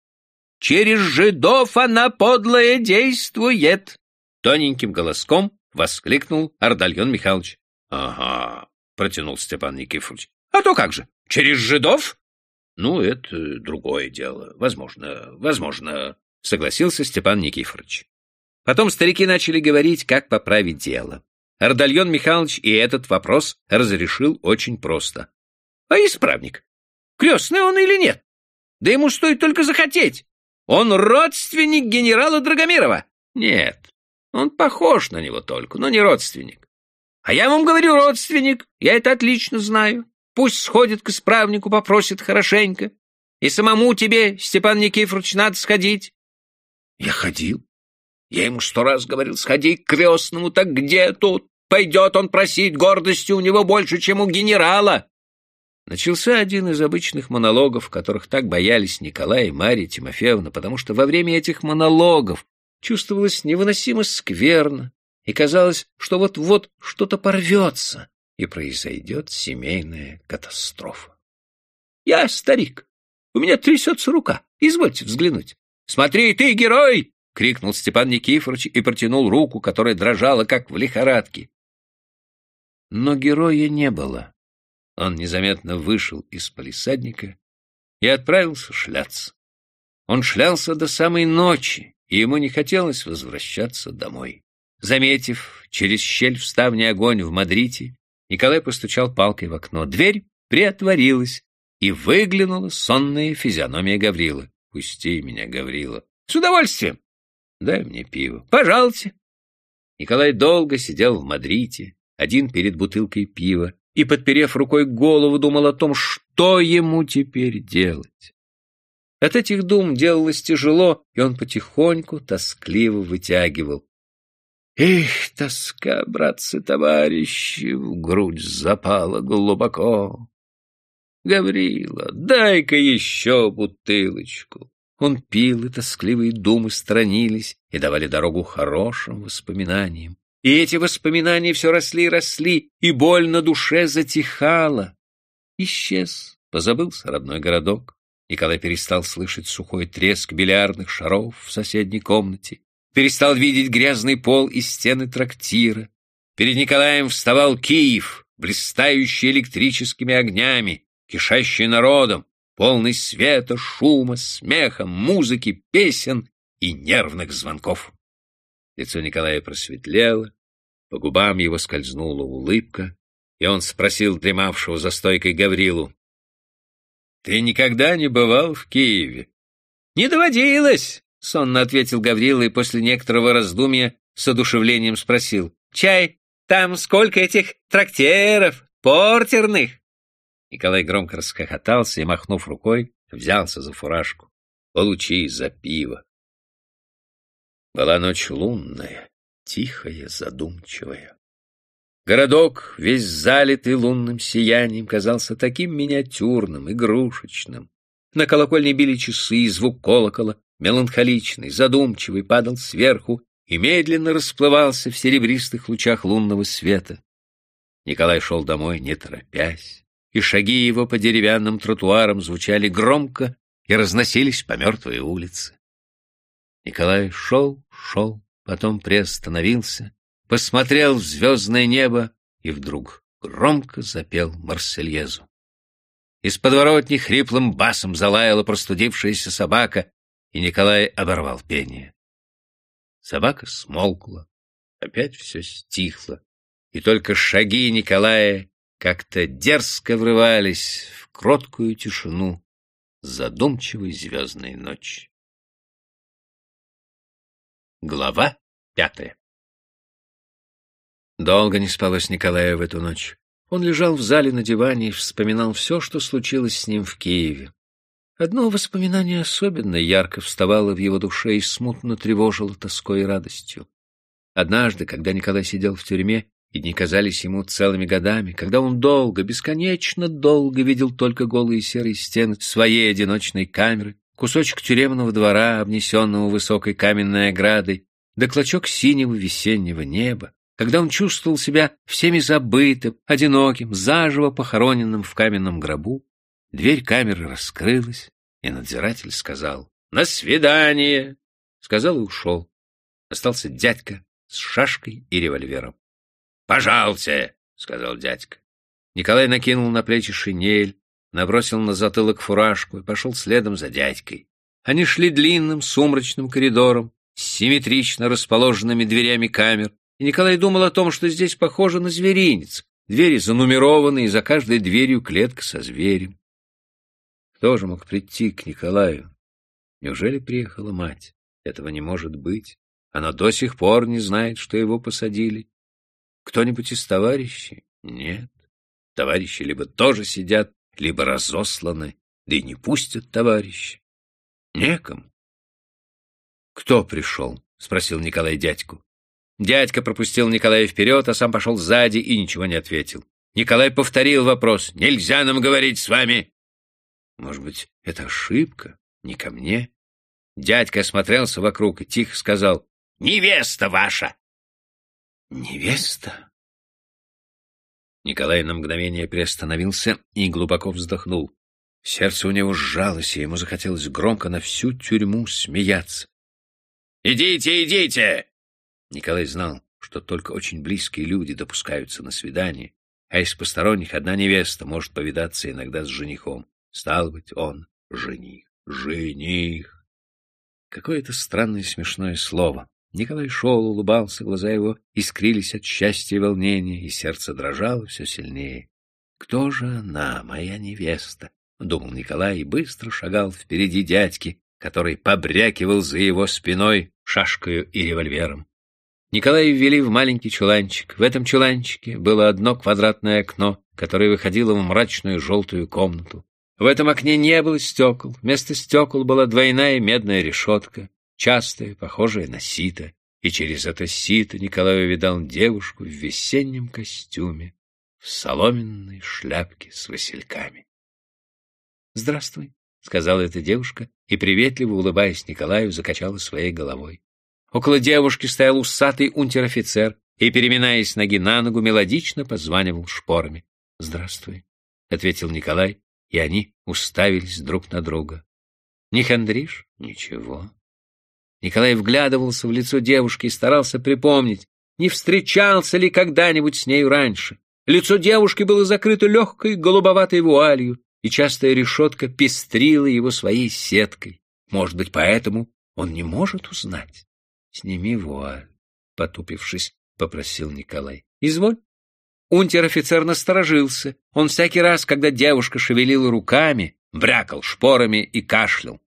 Через жидов она подлое действует. Тоненьким голоском — воскликнул Ардальон Михайлович. — Ага, — протянул Степан Никифорович. — А то как же, через жидов? — Ну, это другое дело. Возможно, возможно, — согласился Степан Никифорович. Потом старики начали говорить, как поправить дело. Ардальон Михайлович и этот вопрос разрешил очень просто. — А исправник? Крестный он или нет? Да ему стоит только захотеть. Он родственник генерала Драгомирова. Нет, он похож на него только, но не родственник. А я вам говорю, родственник, я это отлично знаю. Пусть сходит к исправнику, попросит хорошенько. И самому тебе, Степан Никифорович, надо сходить. Я ходил. Я ему сто раз говорил, сходи к крестному, так где тут? Пойдет он просить гордости у него больше, чем у генерала. Начался один из обычных монологов, которых так боялись Николай и Марья Тимофеевна, потому что во время этих монологов чувствовалось невыносимо скверно, и казалось, что вот-вот что-то порвется, и произойдет семейная катастрофа. Я старик, у меня трясется рука, извольте взглянуть. Смотри, ты герой! — крикнул Степан Никифорович и протянул руку, которая дрожала, как в лихорадке. Но героя не было. Он незаметно вышел из палисадника и отправился шляться. Он шлялся до самой ночи, и ему не хотелось возвращаться домой. Заметив через щель в ставне огонь в Мадриде, Николай постучал палкой в окно. Дверь приотворилась, и выглянула сонная физиономия Гаврила. «Пусти меня, Гаврила». «С удовольствием». «Дай мне пиво». «Пожалуйте». Николай долго сидел в Мадриде, один перед бутылкой пива, и, подперев рукой голову, думал о том, что ему теперь делать. От этих дум делалось тяжело, и он потихоньку, тоскливо вытягивал. Эх, тоска, братцы-товарищи, в грудь запала глубоко. Гаврила, дай-ка еще бутылочку. Он пил, и тоскливые думы странились и давали дорогу хорошим воспоминаниям. И эти воспоминания все росли и росли, и боль на душе затихала. Исчез, позабылся родной городок. Николай перестал слышать сухой треск бильярдных шаров в соседней комнате, перестал видеть грязный пол и стены трактира. Перед Николаем вставал Киев, блистающий электрическими огнями, кишащий народом, полный света, шума, смеха, музыки, песен и нервных звонков. Лицо Николая просветлело, по губам его скользнула улыбка, и он спросил дремавшего за стойкой Гаврилу, «Ты никогда не бывал в Киеве?» «Не доводилось!» — сонно ответил Гаврила и после некоторого раздумья с одушевлением спросил. «Чай, там сколько этих трактиров, портерных?» Николай громко расхохотался и, махнув рукой, взялся за фуражку. Получи за пиво. Была ночь лунная, тихая, задумчивая. Городок, весь залитый лунным сиянием, казался таким миниатюрным, игрушечным. На колокольне били часы, и звук колокола, меланхоличный, задумчивый, падал сверху и медленно расплывался в серебристых лучах лунного света. Николай шел домой, не торопясь и шаги его по деревянным тротуарам звучали громко и разносились по мертвой улице. Николай шел, шел, потом приостановился, посмотрел в звездное небо и вдруг громко запел Марсельезу. Из подворотни хриплым басом залаяла простудившаяся собака, и Николай оборвал пение. Собака смолкла, опять все стихло, и только шаги Николая как-то дерзко врывались в кроткую тишину задумчивой звездной ночи. Глава пятая Долго не спалось Николаю в эту ночь. Он лежал в зале на диване и вспоминал все, что случилось с ним в Киеве. Одно воспоминание особенно ярко вставало в его душе и смутно тревожило тоской и радостью. Однажды, когда Николай сидел в тюрьме, и дни казались ему целыми годами, когда он долго, бесконечно долго видел только голые серые стены своей одиночной камеры, кусочек тюремного двора, обнесенного высокой каменной оградой, да клочок синего весеннего неба, когда он чувствовал себя всеми забытым, одиноким, заживо похороненным в каменном гробу, дверь камеры раскрылась, и надзиратель сказал «На свидание!» Сказал и ушел. Остался дядька с шашкой и револьвером. «Пожалуйте!» — сказал дядька. Николай накинул на плечи шинель, набросил на затылок фуражку и пошел следом за дядькой. Они шли длинным сумрачным коридором с симметрично расположенными дверями камер, и Николай думал о том, что здесь похоже на зверинец. Двери занумерованы, и за каждой дверью клетка со зверем. Кто же мог прийти к Николаю? Неужели приехала мать? Этого не может быть. Она до сих пор не знает, что его посадили. Кто-нибудь из товарищей? Нет. Товарищи либо тоже сидят, либо разосланы, да и не пустят товарищи. Некому. «Кто пришел?» — спросил Николай дядьку. Дядька пропустил Николая вперед, а сам пошел сзади и ничего не ответил. Николай повторил вопрос. «Нельзя нам говорить с вами!» «Может быть, это ошибка? Не ко мне?» Дядька осмотрелся вокруг и тихо сказал. «Невеста ваша!» Невеста? Николай на мгновение приостановился и глубоко вздохнул. Сердце у него сжалось, и ему захотелось громко на всю тюрьму смеяться. «Идите, идите!» Николай знал, что только очень близкие люди допускаются на свидание, а из посторонних одна невеста может повидаться иногда с женихом. Стал быть, он жених. Жених! Какое-то странное смешное слово. Николай шел, улыбался, глаза его искрились от счастья и волнения, и сердце дрожало все сильнее. «Кто же она, моя невеста?» — думал Николай и быстро шагал впереди дядьки, который побрякивал за его спиной шашкою и револьвером. Николая ввели в маленький чуланчик. В этом чуланчике было одно квадратное окно, которое выходило в мрачную желтую комнату. В этом окне не было стекол. Вместо стекол была двойная медная решетка, частая, похожая на сито. И через это сито Николай увидал девушку в весеннем костюме, в соломенной шляпке с васильками. «Здравствуй», — сказала эта девушка, и, приветливо улыбаясь Николаю, закачала своей головой. Около девушки стоял усатый унтер-офицер и, переминаясь ноги на ногу, мелодично позванивал шпорами. — Здравствуй, — ответил Николай, и они уставились друг на друга. — Не хандришь? — Ничего. Николай вглядывался в лицо девушки и старался припомнить, не встречался ли когда-нибудь с нею раньше. Лицо девушки было закрыто легкой голубоватой вуалью, и частая решетка пестрила его своей сеткой. Может быть, поэтому он не может узнать. Сними вуаль, потупившись, попросил Николай. Изволь. Унтер-офицер насторожился. Он всякий раз, когда девушка шевелила руками, брякал шпорами и кашлял,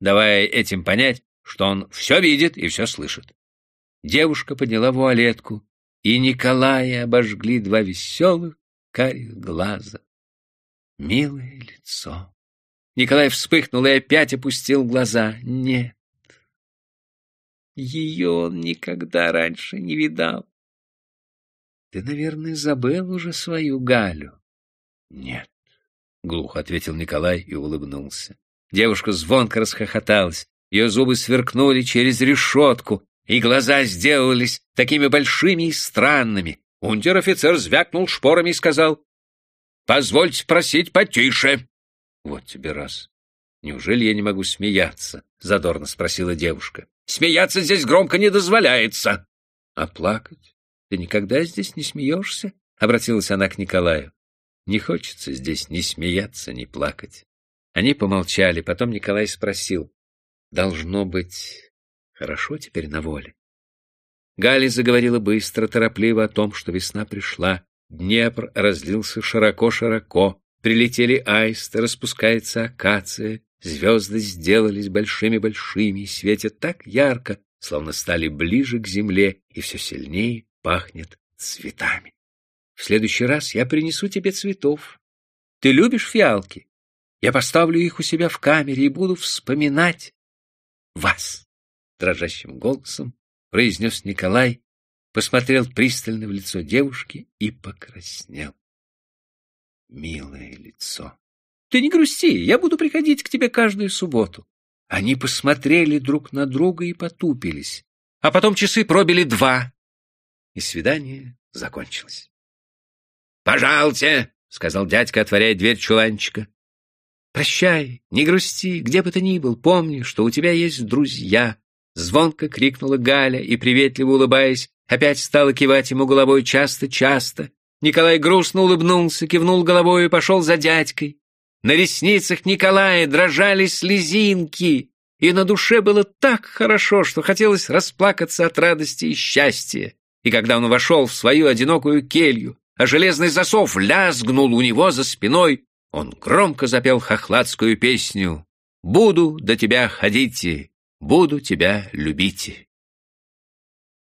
давая этим понять, что он все видит и все слышит. Девушка подняла вуалетку, и Николая обожгли два веселых карих глаза. Милое лицо. Николай вспыхнул и опять опустил глаза. Нет, ее он никогда раньше не видал. Ты, наверное, забыл уже свою Галю. Нет, глухо ответил Николай и улыбнулся. Девушка звонко расхохоталась. Ее зубы сверкнули через решетку, и глаза сделались такими большими и странными. Унтер-офицер звякнул шпорами и сказал, «Позвольте просить потише». «Вот тебе раз. Неужели я не могу смеяться?» — задорно спросила девушка. Смеяться здесь громко не дозволяется. — А плакать? Ты никогда здесь не смеешься? — обратилась она к Николаю. — Не хочется здесь ни смеяться, ни плакать. Они помолчали, потом Николай спросил. — Должно быть хорошо теперь на воле? Галя заговорила быстро, торопливо о том, что весна пришла. Днепр разлился широко-широко, прилетели аисты, распускается акация, Звезды сделались большими-большими и светят так ярко, словно стали ближе к земле и все сильнее пахнет цветами. В следующий раз я принесу тебе цветов. Ты любишь фиалки? Я поставлю их у себя в камере и буду вспоминать вас. Дрожащим голосом произнес Николай, посмотрел пристально в лицо девушки и покраснел. Милое лицо. Ты не грусти, я буду приходить к тебе каждую субботу. Они посмотрели друг на друга и потупились. А потом часы пробили два, и свидание закончилось. — Пожалуйте, — сказал дядька, отворяя дверь чуланчика. — Прощай, не грусти, где бы ты ни был, помни, что у тебя есть друзья. Звонко крикнула Галя и, приветливо улыбаясь, опять стала кивать ему головой часто-часто. Николай грустно улыбнулся, кивнул головой и пошел за дядькой. На ресницах Николая дрожали слезинки, и на душе было так хорошо, что хотелось расплакаться от радости и счастья. И когда он вошел в свою одинокую келью, а железный засов лязгнул у него за спиной, он громко запел хохладскую песню «Буду до тебя ходите, буду тебя любите».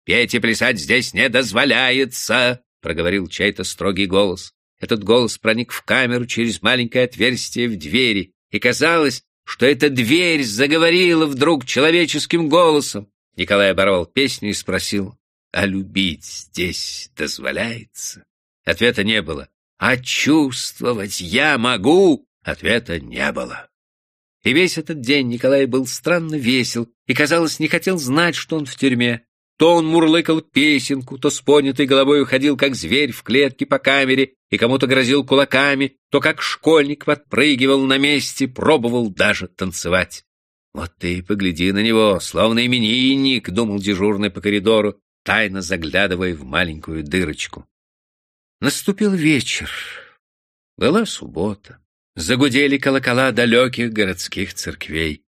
«Петь и плясать здесь не дозволяется», — проговорил чей-то строгий голос. Этот голос проник в камеру через маленькое отверстие в двери, и казалось, что эта дверь заговорила вдруг человеческим голосом. Николай оборвал песню и спросил, «А любить здесь дозволяется?» Ответа не было. «А чувствовать я могу?» Ответа не было. И весь этот день Николай был странно весел и, казалось, не хотел знать, что он в тюрьме. То он мурлыкал песенку, то с понятой головой уходил, как зверь в клетке по камере, и кому-то грозил кулаками, то как школьник подпрыгивал на месте, пробовал даже танцевать. «Вот ты погляди на него, словно именинник», — думал дежурный по коридору, тайно заглядывая в маленькую дырочку. Наступил вечер. Была суббота. Загудели колокола далеких городских церквей.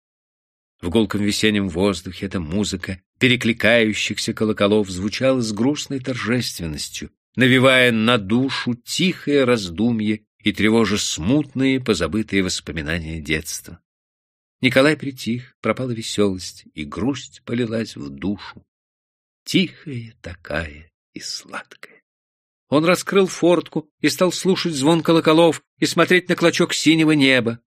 В гулком весеннем воздухе эта музыка перекликающихся колоколов звучала с грустной торжественностью, навевая на душу тихое раздумье и тревожа смутные, позабытые воспоминания детства. Николай притих, пропала веселость, и грусть полилась в душу. Тихая такая и сладкая. Он раскрыл фортку и стал слушать звон колоколов и смотреть на клочок синего неба.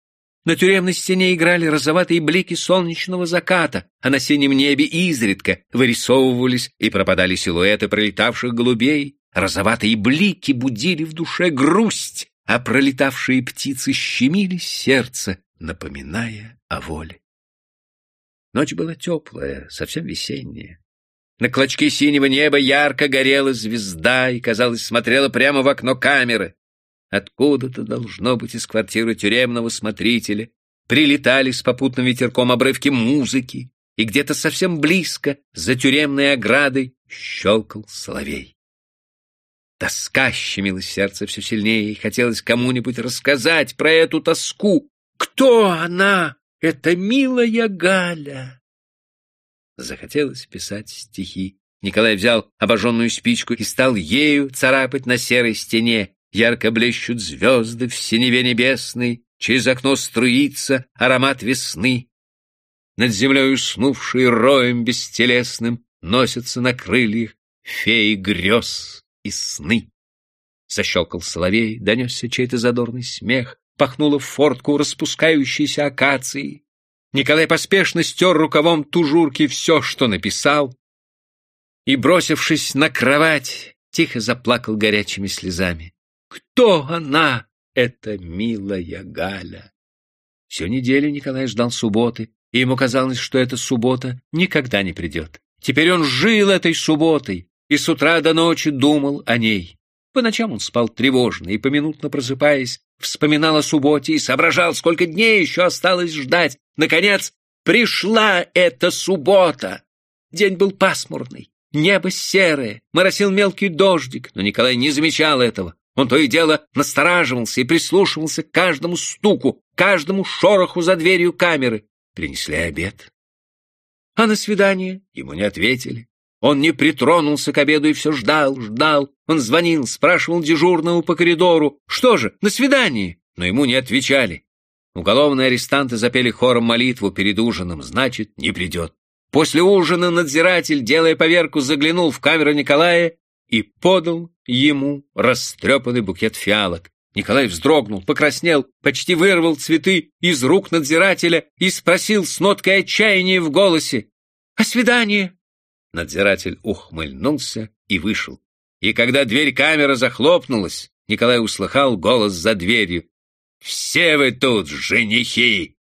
На тюремной стене играли розоватые блики солнечного заката, а на синем небе изредка вырисовывались и пропадали силуэты пролетавших голубей. Розоватые блики будили в душе грусть, а пролетавшие птицы щемили сердце, напоминая о воле. Ночь была теплая, совсем весенняя. На клочке синего неба ярко горела звезда и, казалось, смотрела прямо в окно камеры. Откуда-то, должно быть, из квартиры тюремного смотрителя прилетали с попутным ветерком обрывки музыки, и где-то совсем близко, за тюремной оградой, щелкал соловей. Тоска щемила сердце все сильнее, и хотелось кому-нибудь рассказать про эту тоску. Кто она, эта милая Галя? Захотелось писать стихи. Николай взял обожженную спичку и стал ею царапать на серой стене. Ярко блещут звезды в синеве небесной, Через окно струится аромат весны. Над землей уснувшие роем бестелесным Носятся на крыльях феи грез и сны. Защелкал соловей, донесся чей-то задорный смех, Пахнуло в фортку распускающейся акации. Николай поспешно стер рукавом тужурки все, что написал, и, бросившись на кровать, тихо заплакал горячими слезами. Кто она, эта милая Галя? Всю неделю Николай ждал субботы, и ему казалось, что эта суббота никогда не придет. Теперь он жил этой субботой и с утра до ночи думал о ней. По ночам он спал тревожно и, поминутно просыпаясь, вспоминал о субботе и соображал, сколько дней еще осталось ждать. Наконец, пришла эта суббота. День был пасмурный, небо серое, моросил мелкий дождик, но Николай не замечал этого. Он то и дело настораживался и прислушивался к каждому стуку, каждому шороху за дверью камеры. Принесли обед. А на свидание ему не ответили. Он не притронулся к обеду и все ждал, ждал. Он звонил, спрашивал дежурного по коридору. Что же, на свидание? Но ему не отвечали. Уголовные арестанты запели хором молитву перед ужином, значит, не придет. После ужина надзиратель, делая поверку, заглянул в камеру Николая и подал ему растрепанный букет фиалок. Николай вздрогнул, покраснел, почти вырвал цветы из рук надзирателя и спросил с ноткой отчаяния в голосе «О свидании!» Надзиратель ухмыльнулся и вышел. И когда дверь камеры захлопнулась, Николай услыхал голос за дверью. «Все вы тут женихи!»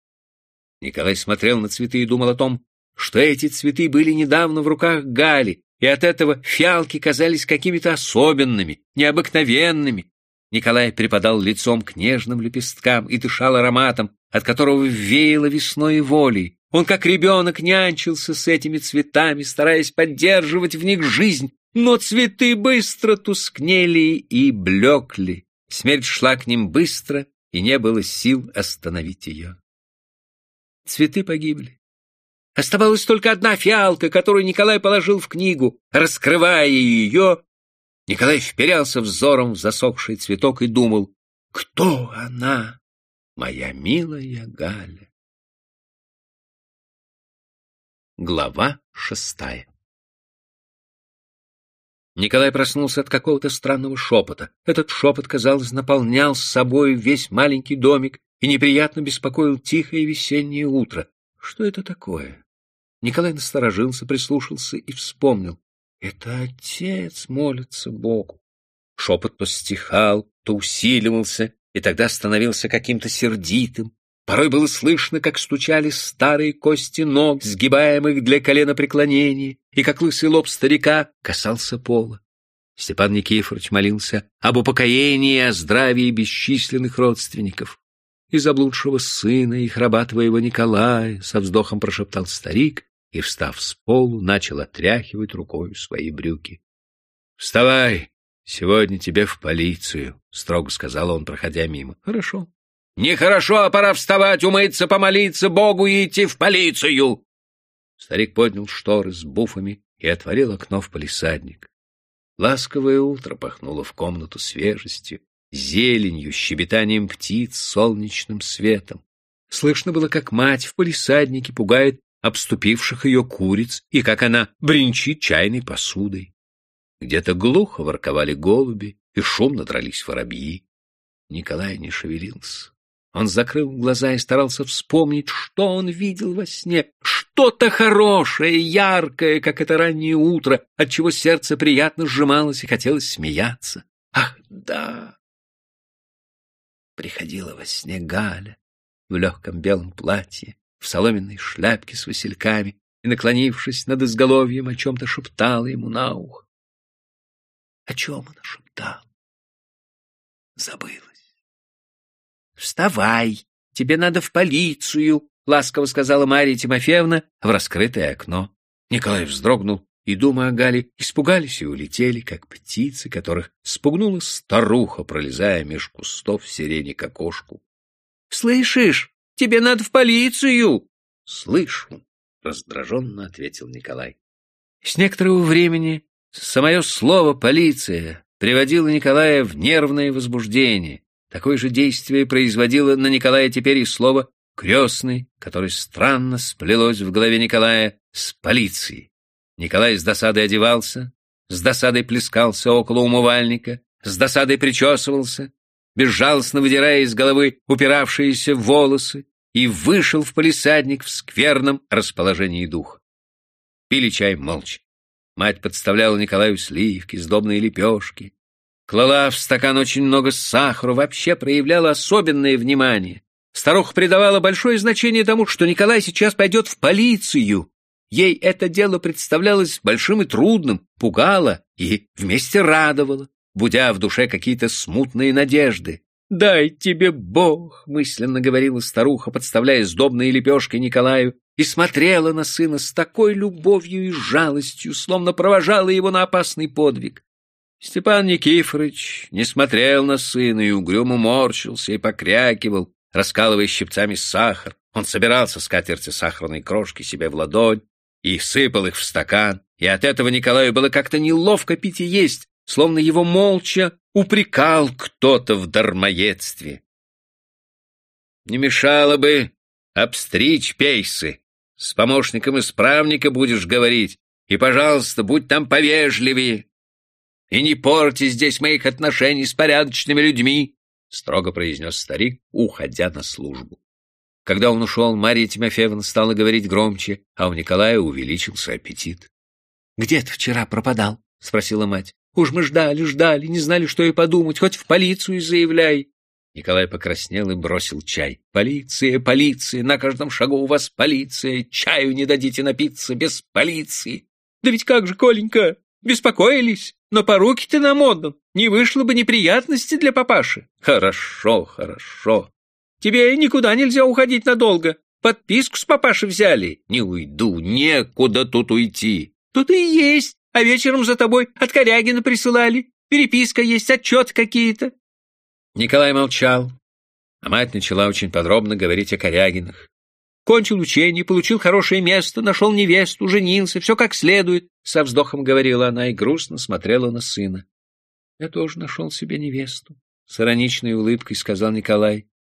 Николай смотрел на цветы и думал о том, что эти цветы были недавно в руках Гали, и от этого фиалки казались какими-то особенными, необыкновенными. Николай припадал лицом к нежным лепесткам и дышал ароматом, от которого веяло весной волей. Он, как ребенок, нянчился с этими цветами, стараясь поддерживать в них жизнь, но цветы быстро тускнели и блекли. Смерть шла к ним быстро, и не было сил остановить ее. Цветы погибли. Оставалась только одна фиалка, которую Николай положил в книгу. Раскрывая ее, Николай вперялся взором в засохший цветок и думал, «Кто она, моя милая Галя?» Глава шестая Николай проснулся от какого-то странного шепота. Этот шепот, казалось, наполнял с собой весь маленький домик и неприятно беспокоил тихое весеннее утро. Что это такое? Николай насторожился, прислушался и вспомнил. Это отец молится Богу. Шепот то стихал, то усиливался, и тогда становился каким-то сердитым. Порой было слышно, как стучали старые кости ног, сгибаемых для колена преклонения, и как лысый лоб старика касался пола. Степан Никифорович молился об упокоении и о здравии бесчисленных родственников и заблудшего сына, и храба твоего Николая, — со вздохом прошептал старик и, встав с полу, начал отряхивать рукой свои брюки. — Вставай! Сегодня тебе в полицию, — строго сказал он, проходя мимо. Хорошо. Нехорошо, а пора вставать, умыться, помолиться Богу и идти в полицию. Старик поднял шторы с буфами и отворил окно в палисадник. Ласковое утро пахнуло в комнату свежестью, зеленью, щебетанием птиц, солнечным светом. Слышно было, как мать в палисаднике пугает обступивших ее куриц и как она бренчит чайной посудой. Где-то глухо ворковали голуби и шумно дрались воробьи. Николай не шевелился. Он закрыл глаза и старался вспомнить, что он видел во сне. Что-то хорошее, яркое, как это раннее утро, от чего сердце приятно сжималось и хотелось смеяться. Ах, да! Приходила во сне Галя в легком белом платье, в соломенной шляпке с васильками и, наклонившись над изголовьем, о чем-то шептала ему на ухо. О чем она шептала? Забылась. «Вставай! Тебе надо в полицию!» — ласково сказала Марья Тимофеевна в раскрытое окно. Николай вздрогнул, и, думая о Гале, испугались и улетели, как птицы, которых спугнула старуха, пролезая меж кустов сирени к окошку. — Слышишь, тебе надо в полицию! — Слышу, — раздраженно ответил Николай. С некоторого времени Самое слово «полиция» приводило Николая в нервное возбуждение. Такое же действие производило на Николая теперь и слово «крестный», которое странно сплелось в голове Николая с полицией. Николай с досадой одевался, с досадой плескался около умывальника, с досадой причесывался, безжалостно выдирая из головы упиравшиеся волосы, и вышел в полисадник в скверном расположении духа. Пили чай молча. Мать подставляла Николаю сливки, сдобные лепешки. Клала в стакан очень много сахара, вообще проявляла особенное внимание. Старуха придавала большое значение тому, что Николай сейчас пойдет в полицию. Ей это дело представлялось большим и трудным, пугало и вместе радовало, будя в душе какие-то смутные надежды. «Дай тебе Бог!» — мысленно говорила старуха, подставляя сдобные лепешки Николаю, и смотрела на сына с такой любовью и жалостью, словно провожала его на опасный подвиг. Степан Никифорович не смотрел на сына и угрюмо морщился и покрякивал, раскалывая щипцами сахар. Он собирал со скатерти сахарной крошки себе в ладонь и сыпал их в стакан, и от этого Николаю было как-то неловко пить и есть, словно его молча упрекал кто-то в дармоедстве. «Не мешало бы обстричь пейсы», с помощником исправника будешь говорить, и, пожалуйста, будь там повежливее. И не порти здесь моих отношений с порядочными людьми, — строго произнес старик, уходя на службу. Когда он ушел, Марья Тимофеевна стала говорить громче, а у Николая увеличился аппетит. — Где ты вчера пропадал? — спросила мать. — Уж мы ждали, ждали, не знали, что и подумать, хоть в полицию заявляй. Николай покраснел и бросил чай. «Полиция, полиция! На каждом шагу у вас полиция! Чаю не дадите напиться без полиции!» «Да ведь как же, Коленька, беспокоились! Но по руки ты нам отдан! Не вышло бы неприятности для папаши!» «Хорошо, хорошо! Тебе никуда нельзя уходить надолго! Подписку с папаши взяли!» «Не уйду, некуда тут уйти!» «Тут и есть! А вечером за тобой от Корягина присылали! Переписка есть, отчет какие-то!» Николай молчал, а мать начала очень подробно говорить о Корягинах. Кончил учение, получил хорошее место, нашел невесту, женился, все как следует, — со вздохом говорила она и грустно смотрела на сына. — Я тоже нашел себе невесту, — с ироничной улыбкой сказал Николай. —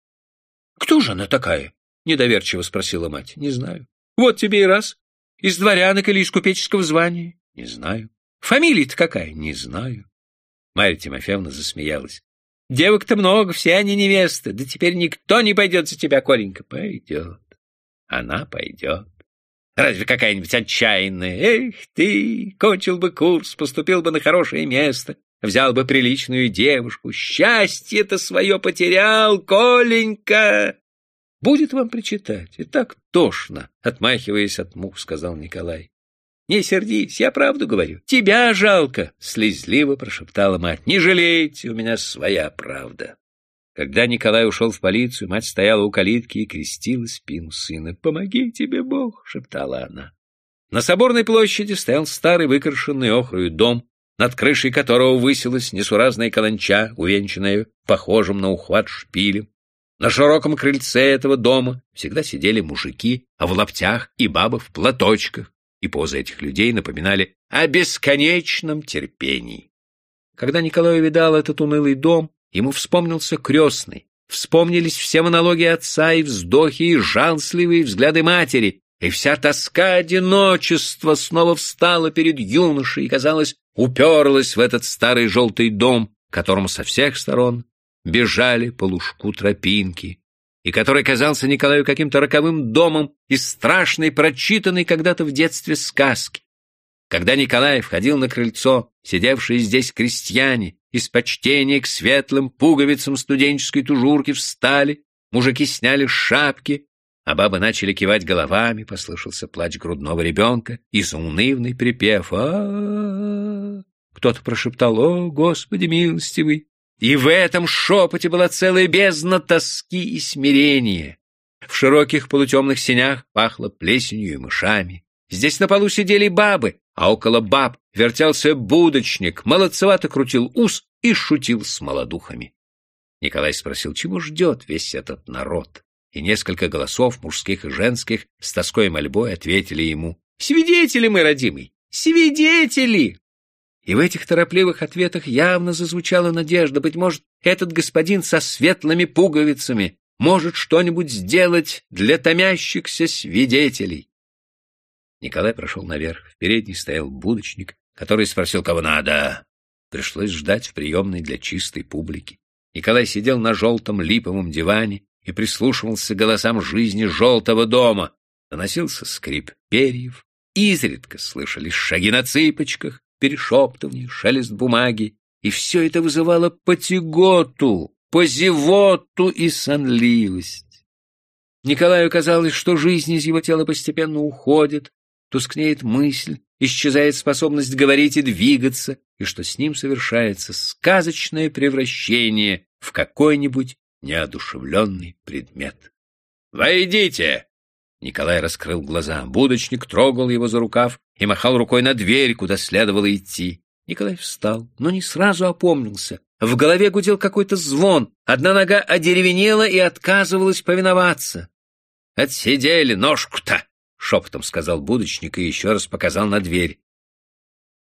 Кто же она такая? — недоверчиво спросила мать. — Не знаю. — Вот тебе и раз. Из дворянок или из купеческого звания? — Не знаю. — Фамилия-то какая? — Не знаю. Марья Тимофеевна засмеялась. Девок-то много, все они невесты. Да теперь никто не пойдет за тебя, Коленька. Пойдет. Она пойдет. Разве какая-нибудь отчаянная? Эх ты, кончил бы курс, поступил бы на хорошее место, взял бы приличную девушку. Счастье-то свое потерял, Коленька. Будет вам причитать, и так тошно, отмахиваясь от мух, сказал Николай. Не сердись, я правду говорю. Тебя жалко, слезливо прошептала мать. Не жалейте, у меня своя правда. Когда Николай ушел в полицию, мать стояла у калитки и крестила спину сына. «Помоги тебе, Бог!» — шептала она. На Соборной площади стоял старый выкрашенный охрою дом над крышей которого высилась несуразная каланча, увенчанная похожим на ухват шпилем. На широком крыльце этого дома всегда сидели мужики, а в лаптях и бабы в платочках, и позы этих людей напоминали о бесконечном терпении. Когда Николай увидал этот унылый дом, ему вспомнился крестный, вспомнились все монологи отца и вздохи, и жалостливые взгляды матери, и вся тоска одиночества снова встала перед юношей и, казалось, уперлась в этот старый желтый дом, которому со всех сторон бежали по лужку тропинки, и который казался Николаю каким-то роковым домом из страшной, прочитанной когда-то в детстве сказки. Когда Николай входил на крыльцо, сидевшие здесь крестьяне из почтения к светлым пуговицам студенческой тужурки встали, мужики сняли шапки, а бабы начали кивать головами, послышался плач грудного ребенка и заунывный припев а, Кто-то прошептал «О, Господи милостивый!» И в этом шепоте была целая бездна тоски и смирения. В широких полутемных сенях пахло плесенью и мышами. Здесь на полу сидели бабы, а около баб вертелся будочник, молодцевато крутил ус и шутил с молодухами. Николай спросил, чего ждет весь этот народ, и несколько голосов, мужских и женских, с тоской и мольбой ответили ему, «Свидетели мы, родимый, свидетели!» И в этих торопливых ответах явно зазвучала надежда, быть может, этот господин со светлыми пуговицами может что-нибудь сделать для томящихся свидетелей. Николай прошел наверх. В передней стоял будочник, который спросил, кого надо. Пришлось ждать в приемной для чистой публики. Николай сидел на желтом липовом диване и прислушивался к голосам жизни желтого дома. Доносился скрип перьев, изредка слышались шаги на цыпочках, перешептывание, шелест бумаги, и все это вызывало потяготу, позевоту и сонливость. Николаю казалось, что жизнь из его тела постепенно уходит, тускнеет мысль, исчезает способность говорить и двигаться, и что с ним совершается сказочное превращение в какой-нибудь неодушевленный предмет. «Войдите!» Николай раскрыл глаза. Будочник трогал его за рукав и махал рукой на дверь, куда следовало идти. Николай встал, но не сразу опомнился. В голове гудел какой-то звон, одна нога одеревенела и отказывалась повиноваться. «Отсидели ножку-то!» — шепотом сказал будочник и еще раз показал на дверь.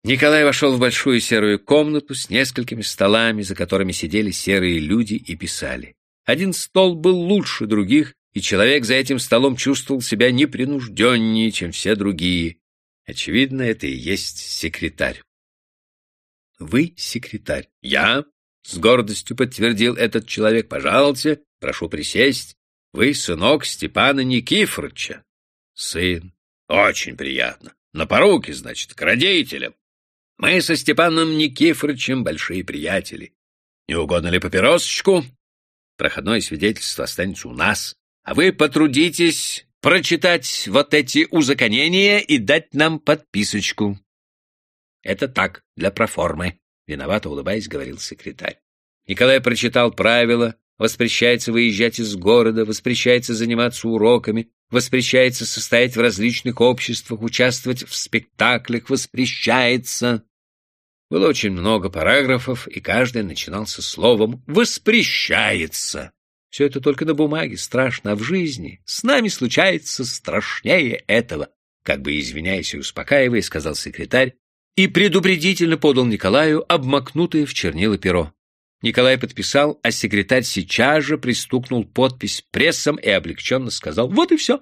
Николай вошел в большую серую комнату с несколькими столами, за которыми сидели серые люди и писали. Один стол был лучше других, и человек за этим столом чувствовал себя непринужденнее, чем все другие. Очевидно, это и есть секретарь. Вы секретарь. Я, с гордостью подтвердил этот человек. Пожалуйте, прошу присесть. Вы сынок Степана Никифоровича. Сын. Очень приятно. На поруки, значит, к родителям. Мы со Степаном Никифоровичем большие приятели. Не угодно ли папиросочку? Проходное свидетельство останется у нас а вы потрудитесь прочитать вот эти узаконения и дать нам подписочку. Это так, для проформы, виновато улыбаясь, говорил секретарь. Николай прочитал правила, воспрещается выезжать из города, воспрещается заниматься уроками, воспрещается состоять в различных обществах, участвовать в спектаклях, воспрещается. Было очень много параграфов, и каждый начинался словом «воспрещается». Все это только на бумаге страшно, а в жизни с нами случается страшнее этого, как бы извиняясь и успокаивая, сказал секретарь и предупредительно подал Николаю обмакнутое в чернила перо. Николай подписал, а секретарь сейчас же пристукнул подпись прессом и облегченно сказал «Вот и все».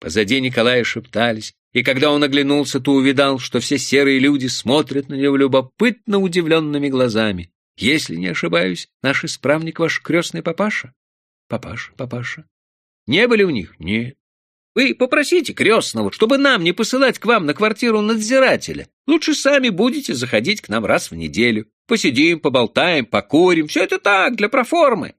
Позади Николая шептались, и когда он оглянулся, то увидал, что все серые люди смотрят на него любопытно удивленными глазами. Если не ошибаюсь, наш исправник ваш крестный папаша. Папаша, папаша. Не были у них? Нет. Вы попросите крестного, чтобы нам не посылать к вам на квартиру надзирателя. Лучше сами будете заходить к нам раз в неделю. Посидим, поболтаем, покурим. Все это так, для проформы.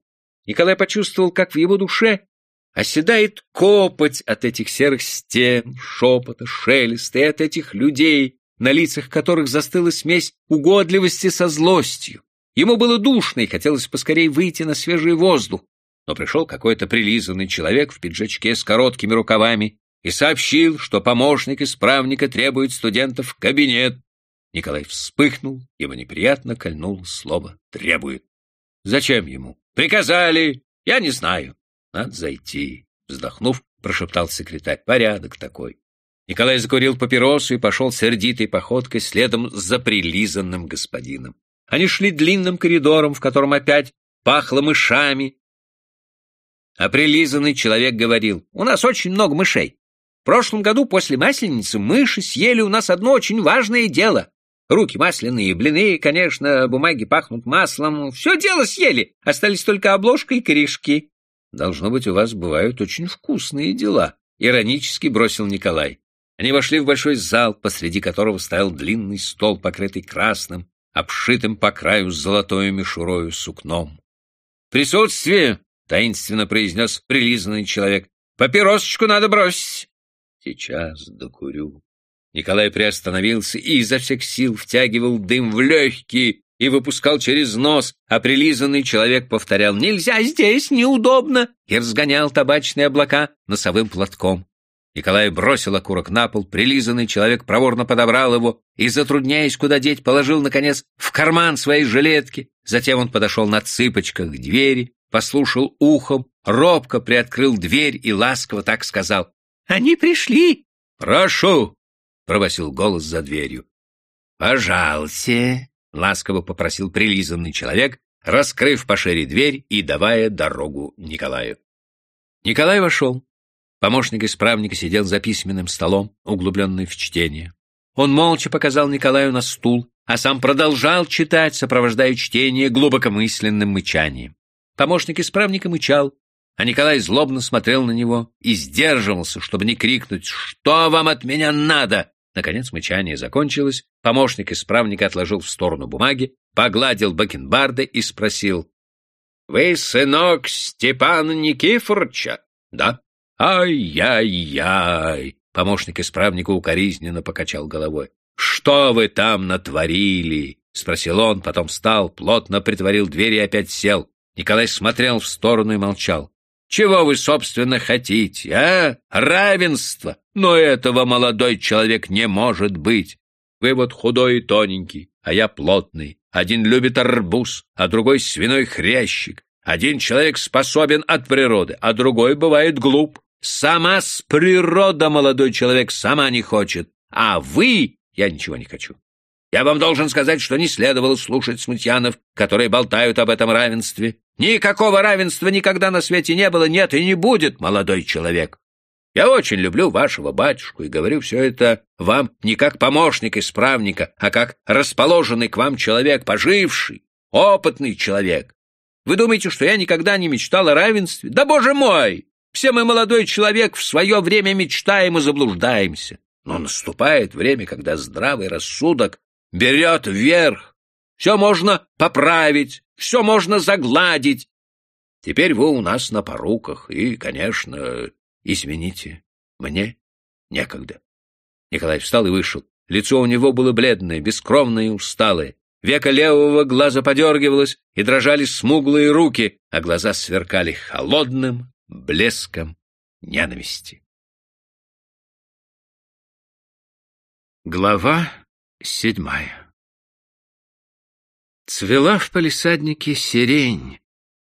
Николай почувствовал, как в его душе оседает копоть от этих серых стен, шепота, шелеста и от этих людей, на лицах которых застыла смесь угодливости со злостью. Ему было душно и хотелось поскорее выйти на свежий воздух но пришел какой-то прилизанный человек в пиджачке с короткими рукавами и сообщил, что помощник исправника требует студентов в кабинет. Николай вспыхнул, ему неприятно кольнул слово «требует». «Зачем ему?» «Приказали! Я не знаю. Надо зайти». Вздохнув, прошептал секретарь. «Порядок такой». Николай закурил папиросу и пошел сердитой походкой следом за прилизанным господином. Они шли длинным коридором, в котором опять пахло мышами. А прилизанный человек говорил, «У нас очень много мышей. В прошлом году после Масленицы мыши съели у нас одно очень важное дело. Руки масляные, блины, конечно, бумаги пахнут маслом. Все дело съели, остались только обложка и корешки. Должно быть, у вас бывают очень вкусные дела, — иронически бросил Николай. Они вошли в большой зал, посреди которого стоял длинный стол, покрытый красным, обшитым по краю золотой мишурою сукном. «Присутствие!» — таинственно произнес прилизанный человек. «Папиросочку надо бросить!» «Сейчас докурю». Николай приостановился и изо всех сил втягивал дым в легкие и выпускал через нос, а прилизанный человек повторял «Нельзя здесь, неудобно!» и разгонял табачные облака носовым платком. Николай бросил окурок на пол, прилизанный человек проворно подобрал его и, затрудняясь, куда деть, положил, наконец, в карман своей жилетки. Затем он подошел на цыпочках к двери, послушал ухом, робко приоткрыл дверь и ласково так сказал «Они пришли!» «Прошу!» пробасил голос за дверью. «Пожалуйте», — ласково попросил прилизанный человек, раскрыв пошире дверь и давая дорогу Николаю. Николай вошел. Помощник исправника сидел за письменным столом, углубленный в чтение. Он молча показал Николаю на стул, а сам продолжал читать, сопровождая чтение глубокомысленным мычанием. Помощник исправника мычал, а Николай злобно смотрел на него и сдерживался, чтобы не крикнуть «Что вам от меня надо?». Наконец мычание закончилось, помощник исправника отложил в сторону бумаги, погладил бакенбарды и спросил. — Вы сынок Степана Никифоровича? — Да. — Ай-яй-яй! Помощник исправника укоризненно покачал головой. — Что вы там натворили? — спросил он, потом встал, плотно притворил дверь и опять сел. Николай смотрел в сторону и молчал. Чего вы, собственно, хотите, а? Равенство? Но этого молодой человек не может быть. Вы вот худой и тоненький, а я плотный. Один любит арбуз, а другой свиной хрящик. Один человек способен от природы, а другой бывает глуп. Сама с природа молодой человек сама не хочет, а вы... Я ничего не хочу. Я вам должен сказать, что не следовало слушать смутьянов, которые болтают об этом равенстве. Никакого равенства никогда на свете не было, нет и не будет, молодой человек. Я очень люблю вашего батюшку и говорю все это вам не как помощник исправника, а как расположенный к вам человек, поживший, опытный человек. Вы думаете, что я никогда не мечтал о равенстве? Да, боже мой! Все мы, молодой человек, в свое время мечтаем и заблуждаемся. Но наступает время, когда здравый рассудок берет вверх. Все можно поправить, все можно загладить. Теперь вы у нас на поруках, и, конечно, извините, мне некогда. Николай встал и вышел. Лицо у него было бледное, бескровное и усталое. Века левого глаза подергивалось, и дрожали смуглые руки, а глаза сверкали холодным блеском ненависти. Глава Седьмая. Цвела в палисаднике сирень,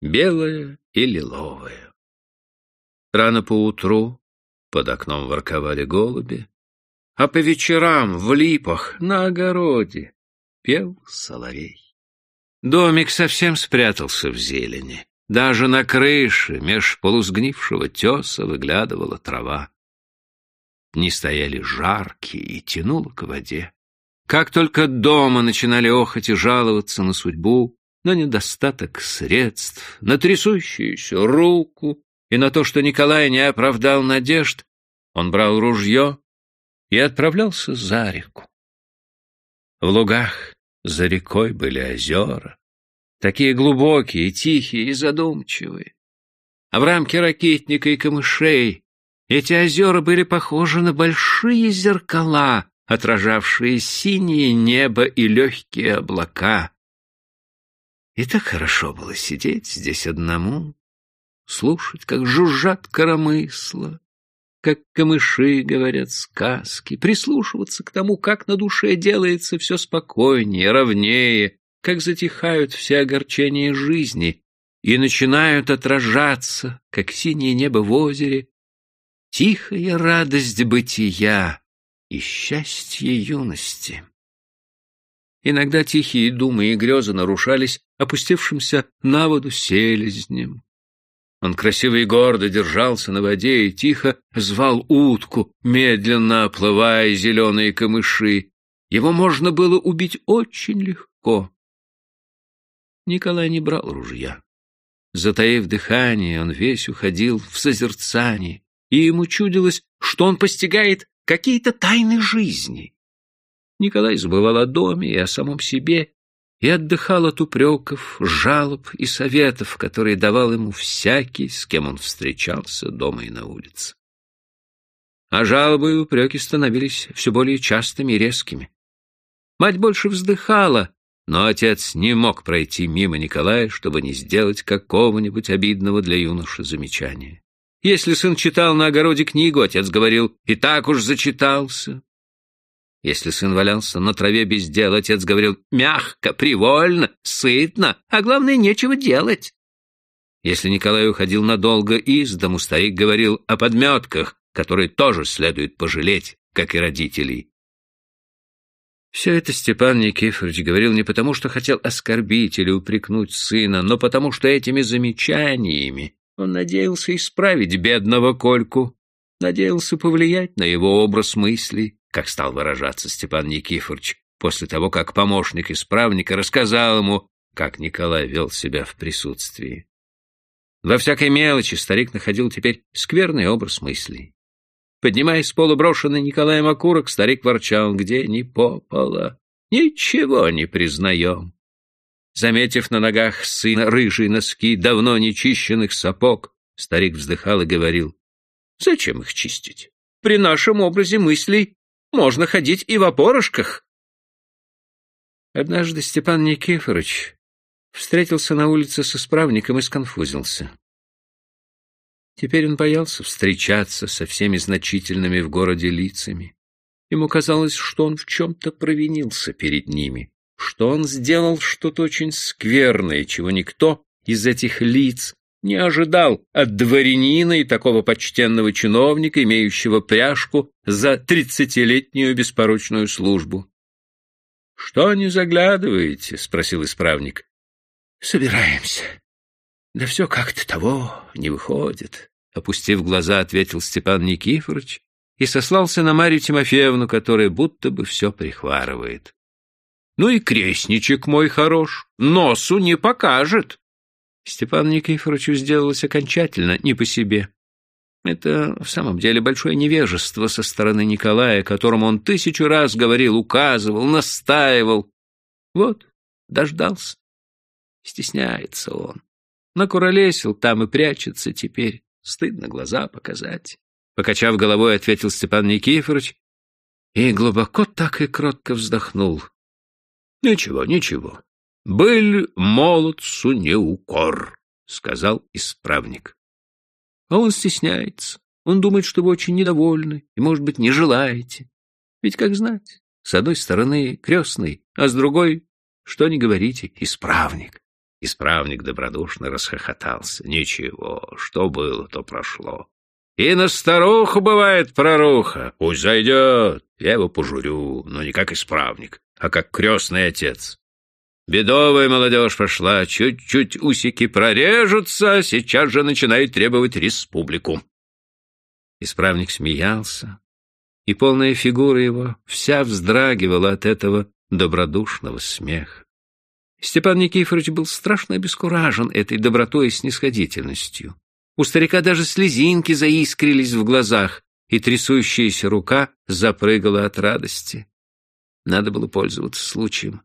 белая и лиловая. Рано поутру под окном ворковали голуби, а по вечерам в липах на огороде пел соловей. Домик совсем спрятался в зелени. Даже на крыше меж полусгнившего теса выглядывала трава. Дни стояли жаркие и тянуло к воде. Как только дома начинали охоть и жаловаться на судьбу, на недостаток средств, на трясущуюся руку и на то, что Николай не оправдал надежд, он брал ружье и отправлялся за реку. В лугах за рекой были озера, такие глубокие, тихие и задумчивые. А в рамке ракетника и камышей эти озера были похожи на большие зеркала, отражавшие синее небо и легкие облака. И так хорошо было сидеть здесь одному, слушать, как жужжат коромысла, как камыши говорят сказки, прислушиваться к тому, как на душе делается все спокойнее, ровнее, как затихают все огорчения жизни и начинают отражаться, как синее небо в озере, тихая радость бытия и счастье юности. Иногда тихие думы и грезы нарушались опустившимся на воду селезнем, он красиво и гордо держался на воде и тихо звал утку, медленно оплывая зеленые камыши. Его можно было убить очень легко. Николай не брал ружья. Затаив дыхание, он весь уходил в созерцание, и ему чудилось, что он постигает какие-то тайны жизни. Николай забывал о доме и о самом себе, и отдыхал от упреков, жалоб и советов, которые давал ему всякий, с кем он встречался дома и на улице. А жалобы и упреки становились все более частыми и резкими. Мать больше вздыхала, но отец не мог пройти мимо Николая, чтобы не сделать какого-нибудь обидного для юноши замечания. Если сын читал на огороде книгу, отец говорил «и так уж зачитался», если сын валялся на траве без дела, отец говорил «мягко, привольно, сытно, а главное, нечего делать». Если Николай уходил надолго из дому, старик говорил о подметках, которые тоже следует пожалеть, как и родителей. Все это Степан Никифорович говорил не потому, что хотел оскорбить или упрекнуть сына, но потому, что этими замечаниями он надеялся исправить бедного Кольку, надеялся повлиять на его образ мыслей, как стал выражаться Степан Никифорович, после того, как помощник исправника рассказал ему, как Николай вел себя в присутствии. Во всякой мелочи старик находил теперь скверный образ мыслей. Поднимаясь с пола брошенный Николаем окурок, старик ворчал, где ни попало. Ничего не признаем. Заметив на ногах сына рыжие носки давно нечищенных сапог, старик вздыхал и говорил, «Зачем их чистить? При нашем образе мыслей можно ходить и в опорожках. Однажды Степан Никифорович встретился на улице с исправником и сконфузился. Теперь он боялся встречаться со всеми значительными в городе лицами. Ему казалось, что он в чем-то провинился перед ними, что он сделал что-то очень скверное, чего никто из этих лиц не ожидал от дворянина и такого почтенного чиновника, имеющего пряжку за тридцатилетнюю беспорочную службу. — Что не заглядываете? — спросил исправник. — Собираемся. Да все как-то того не выходит, — опустив глаза, ответил Степан Никифорович и сослался на Марию Тимофеевну, которая будто бы все прихварывает. — Ну и крестничек мой хорош, носу не покажет. Степану Никифоровичу сделалось окончательно не по себе. Это в самом деле большое невежество со стороны Николая, которому он тысячу раз говорил, указывал, настаивал. Вот, дождался. Стесняется он. Накуролесил там и прячется теперь. Стыдно глаза показать. Покачав головой, ответил Степан Никифорович и глубоко так и кротко вздохнул. Ничего, ничего. «Быль молодцу не укор», — сказал исправник. А он стесняется. Он думает, что вы очень недовольны и, может быть, не желаете. Ведь, как знать, с одной стороны крестный, а с другой, что не говорите, исправник. Исправник добродушно расхохотался. Ничего, что было, то прошло. И на старуху бывает проруха. Пусть зайдет, я его пожурю, но не как исправник, а как крестный отец. Бедовая молодежь пошла, чуть-чуть усики прорежутся, сейчас же начинает требовать республику. Исправник смеялся, и полная фигура его вся вздрагивала от этого добродушного смеха. Степан Никифорович был страшно обескуражен этой добротой и снисходительностью. У старика даже слезинки заискрились в глазах, и трясущаяся рука запрыгала от радости. Надо было пользоваться случаем.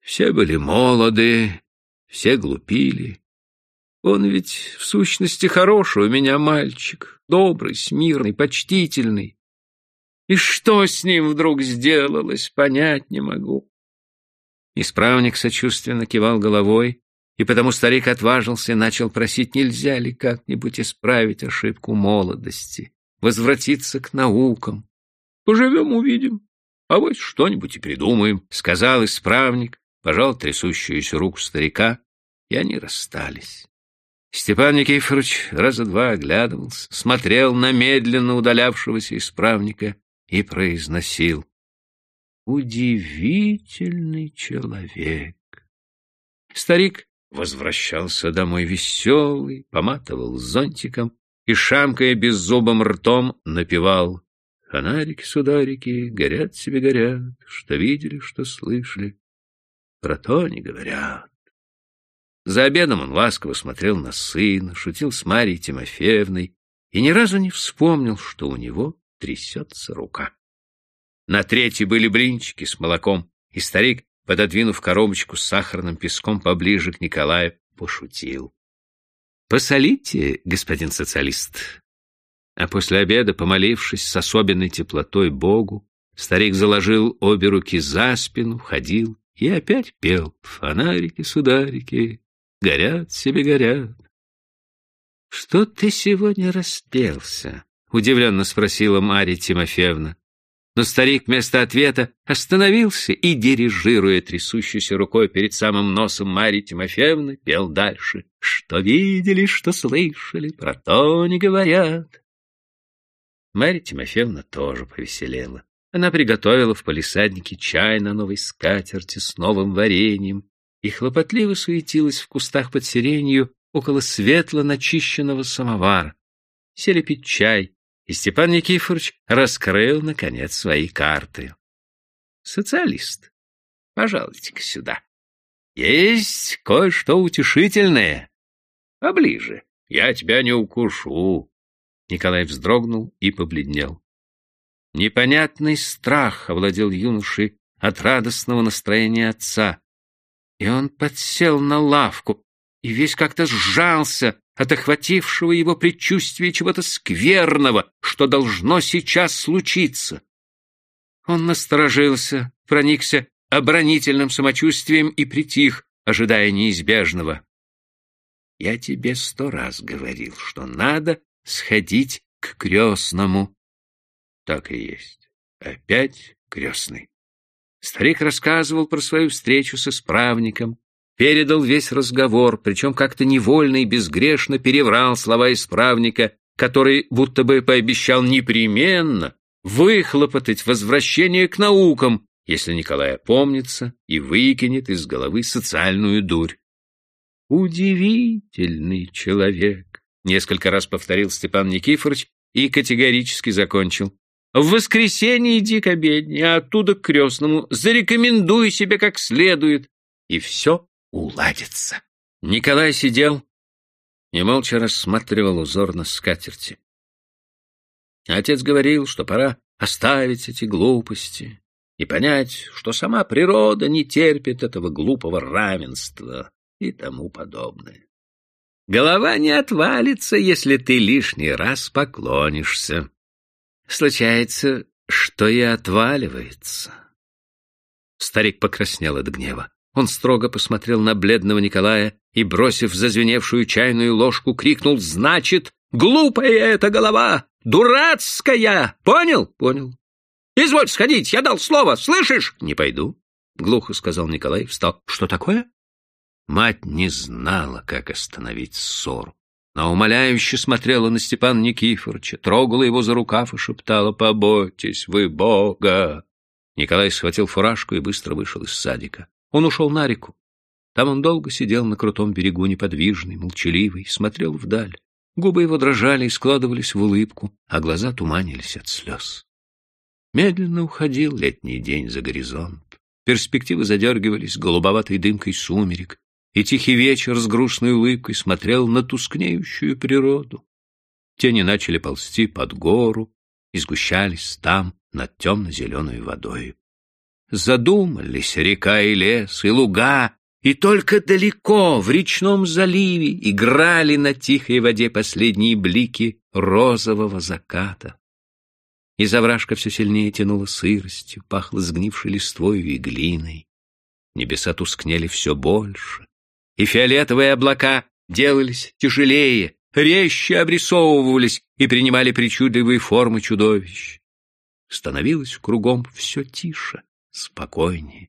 Все были молоды, все глупили. Он ведь в сущности хороший у меня мальчик, добрый, смирный, почтительный. И что с ним вдруг сделалось, понять не могу. Исправник сочувственно кивал головой, и потому старик отважился и начал просить, нельзя ли как-нибудь исправить ошибку молодости. возвратиться к наукам. Поживем, увидим. А вот что-нибудь и придумаем, — сказал исправник, пожал трясущуюся руку старика, и они расстались. Степан Никифорович раза два оглядывался, смотрел на медленно удалявшегося исправника и произносил. Удивительный человек. Старик возвращался домой веселый, поматывал зонтиком и, шамкая беззубым ртом, напевал «Фонарики, сударики, горят себе горят, что видели, что слышали, про то не говорят». За обедом он ласково смотрел на сына, шутил с Марьей Тимофеевной и ни разу не вспомнил, что у него трясется рука. На третьей были блинчики с молоком, и старик, пододвинув коробочку с сахарным песком поближе к Николаю, пошутил. «Посолите, господин социалист». А после обеда, помолившись с особенной теплотой Богу, старик заложил обе руки за спину, ходил и опять пел «Фонарики, сударики, горят себе горят». «Что ты сегодня распелся?» — удивленно спросила Марья Тимофеевна. Но старик вместо ответа остановился и, дирижируя трясущейся рукой перед самым носом Марьи Тимофеевны, пел дальше. «Что видели, что слышали, про то не говорят». Марья Тимофеевна тоже повеселела. Она приготовила в палисаднике чай на новой скатерти с новым вареньем и хлопотливо суетилась в кустах под сиренью около светло начищенного самовара. Сели пить чай, и Степан Никифорович раскрыл, наконец, свои карты. «Социалист, пожалуйте-ка сюда. Есть кое-что утешительное. Поближе, я тебя не укушу». Николай вздрогнул и побледнел. Непонятный страх овладел юношей от радостного настроения отца, и он подсел на лавку и весь как-то сжался, от охватившего его предчувствия чего-то скверного, что должно сейчас случиться. Он насторожился, проникся оборонительным самочувствием и притих, ожидая неизбежного. «Я тебе сто раз говорил, что надо сходить к крестному». Так и есть. Опять крестный. Старик рассказывал про свою встречу с исправником, передал весь разговор, причем как-то невольно и безгрешно переврал слова исправника, который будто бы пообещал непременно выхлопотать возвращение к наукам, если Николай опомнится и выкинет из головы социальную дурь. «Удивительный человек», — несколько раз повторил Степан Никифорович и категорически закончил. «В воскресенье иди к обедне, а оттуда к крестному, зарекомендуй себе как следует, и все уладится. Николай сидел и молча рассматривал узор на скатерти. Отец говорил, что пора оставить эти глупости и понять, что сама природа не терпит этого глупого равенства и тому подобное. Голова не отвалится, если ты лишний раз поклонишься. Случается, что и отваливается. Старик покраснел от гнева. Он строго посмотрел на бледного Николая и, бросив зазвеневшую чайную ложку, крикнул «Значит, глупая эта голова! Дурацкая! Понял? Понял. Изволь сходить, я дал слово, слышишь? Не пойду, — глухо сказал Николай, встал. Что такое? Мать не знала, как остановить ссору. Но умоляюще смотрела на Степана Никифоровича, трогала его за рукав и шептала «Побойтесь вы Бога!». Николай схватил фуражку и быстро вышел из садика. Он ушел на реку. Там он долго сидел на крутом берегу, неподвижный, молчаливый, смотрел вдаль. Губы его дрожали и складывались в улыбку, а глаза туманились от слез. Медленно уходил летний день за горизонт. Перспективы задергивались голубоватой дымкой сумерек, и тихий вечер с грустной улыбкой смотрел на тускнеющую природу. Тени начали ползти под гору и сгущались там над темно-зеленой водой задумались река и лес, и луга, и только далеко, в речном заливе, играли на тихой воде последние блики розового заката. Из овражка все сильнее тянуло сыростью, пахло сгнившей листвою и глиной. Небеса тускнели все больше, и фиолетовые облака делались тяжелее, резче обрисовывались и принимали причудливые формы чудовищ. Становилось кругом все тише, спокойнее.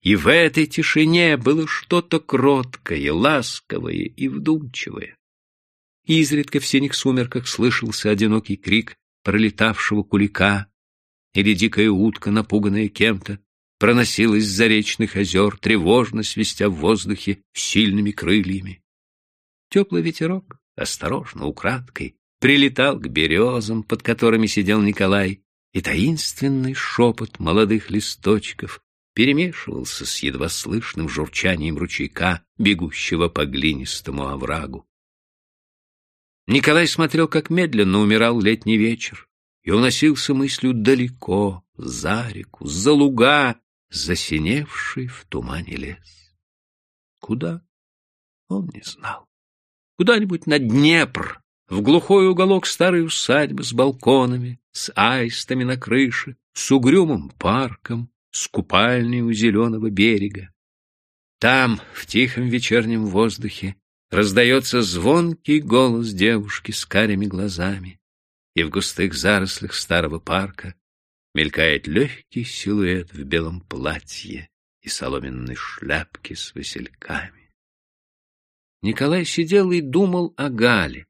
И в этой тишине было что-то кроткое, ласковое и вдумчивое. Изредка в синих сумерках слышался одинокий крик пролетавшего кулика, или дикая утка, напуганная кем-то, проносилась с заречных озер, тревожно свистя в воздухе сильными крыльями. Теплый ветерок, осторожно, украдкой, прилетал к березам, под которыми сидел Николай, и таинственный шепот молодых листочков перемешивался с едва слышным журчанием ручейка, бегущего по глинистому оврагу. Николай смотрел, как медленно умирал летний вечер, и уносился мыслью далеко, за реку, за луга, засиневший в тумане лес. Куда? Он не знал. Куда-нибудь на Днепр, в глухой уголок старой усадьбы с балконами, с аистами на крыше, с угрюмым парком, с купальней у зеленого берега. Там, в тихом вечернем воздухе, раздается звонкий голос девушки с карими глазами, и в густых зарослях старого парка мелькает легкий силуэт в белом платье и соломенной шляпке с васильками. Николай сидел и думал о Гале.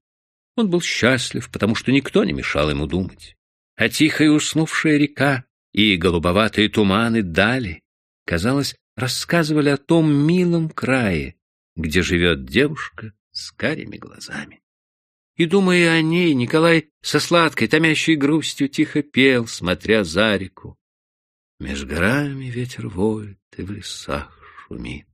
Он был счастлив, потому что никто не мешал ему думать. А тихая уснувшая река и голубоватые туманы дали, казалось, рассказывали о том милом крае, где живет девушка с карими глазами. И, думая о ней, Николай со сладкой, томящей грустью тихо пел, смотря за реку. Меж горами ветер воет и в лесах шумит.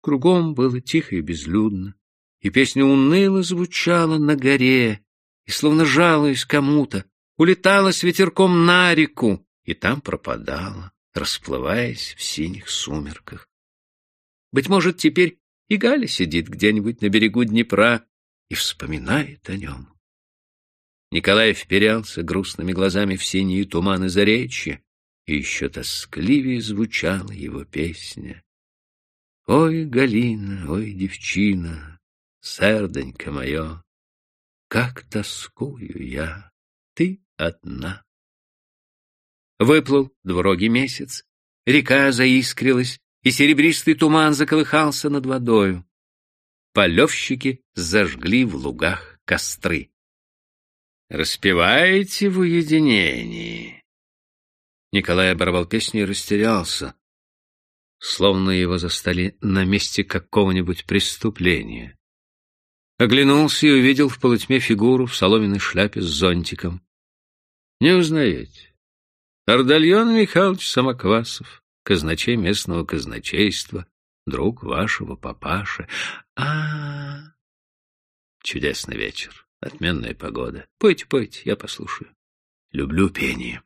Кругом было тихо и безлюдно, и песня уныло звучала на горе, и, словно жалуясь кому-то, улетала с ветерком на реку и там пропадала, расплываясь в синих сумерках. Быть может, теперь и Галя сидит где-нибудь на берегу Днепра и вспоминает о нем. Николай вперялся грустными глазами в синие туманы заречья, и еще тоскливее звучала его песня. Ой, Галина, ой, девчина, серденько мое, как тоскую я, ты одна. Выплыл двурогий месяц, река заискрилась, и серебристый туман заколыхался над водою. Полевщики зажгли в лугах костры. «Распеваете в уединении?» Николай оборвал песню и растерялся, словно его застали на месте какого-нибудь преступления. Оглянулся и увидел в полутьме фигуру в соломенной шляпе с зонтиком. Не узнаете. Ардальон Михайлович Самоквасов, казначей местного казначейства, друг вашего папаши. А, -а, -а. Чудесный вечер, отменная погода. Пойте, пойте, я послушаю. Люблю пение.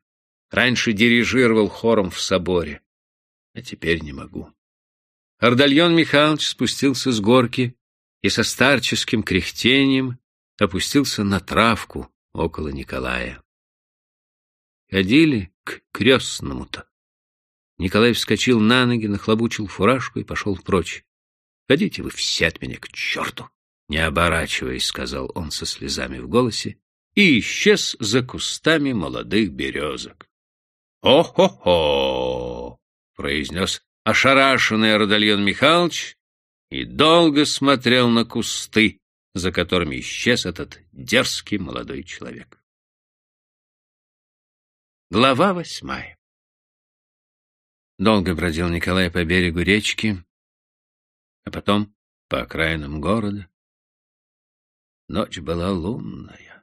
Раньше дирижировал хором в соборе, а теперь не могу. Ардальон Михайлович спустился с горки и со старческим кряхтением опустился на травку около Николая. Ходили к крестному-то. Николай вскочил на ноги, нахлобучил фуражку и пошел прочь. — Ходите вы все от меня к черту! Не оборачиваясь, сказал он со слезами в голосе и исчез за кустами молодых березок. «О-хо-хо!» — произнес ошарашенный Родольон Михайлович и долго смотрел на кусты, за которыми исчез этот дерзкий молодой человек. Глава восьмая Долго бродил Николай по берегу речки, а потом по окраинам города. Ночь была лунная.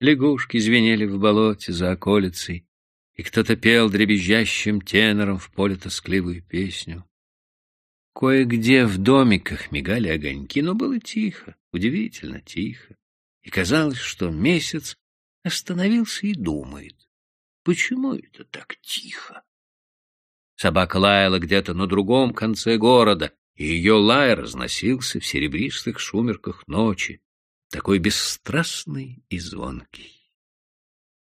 Лягушки звенели в болоте за околицей, и кто-то пел дребезжащим тенором в поле тоскливую песню. Кое-где в домиках мигали огоньки, но было тихо, удивительно тихо, и казалось, что месяц остановился и думает. Почему это так тихо? Собака лаяла где-то на другом конце города, и ее лай разносился в серебристых сумерках ночи, такой бесстрастный и звонкий.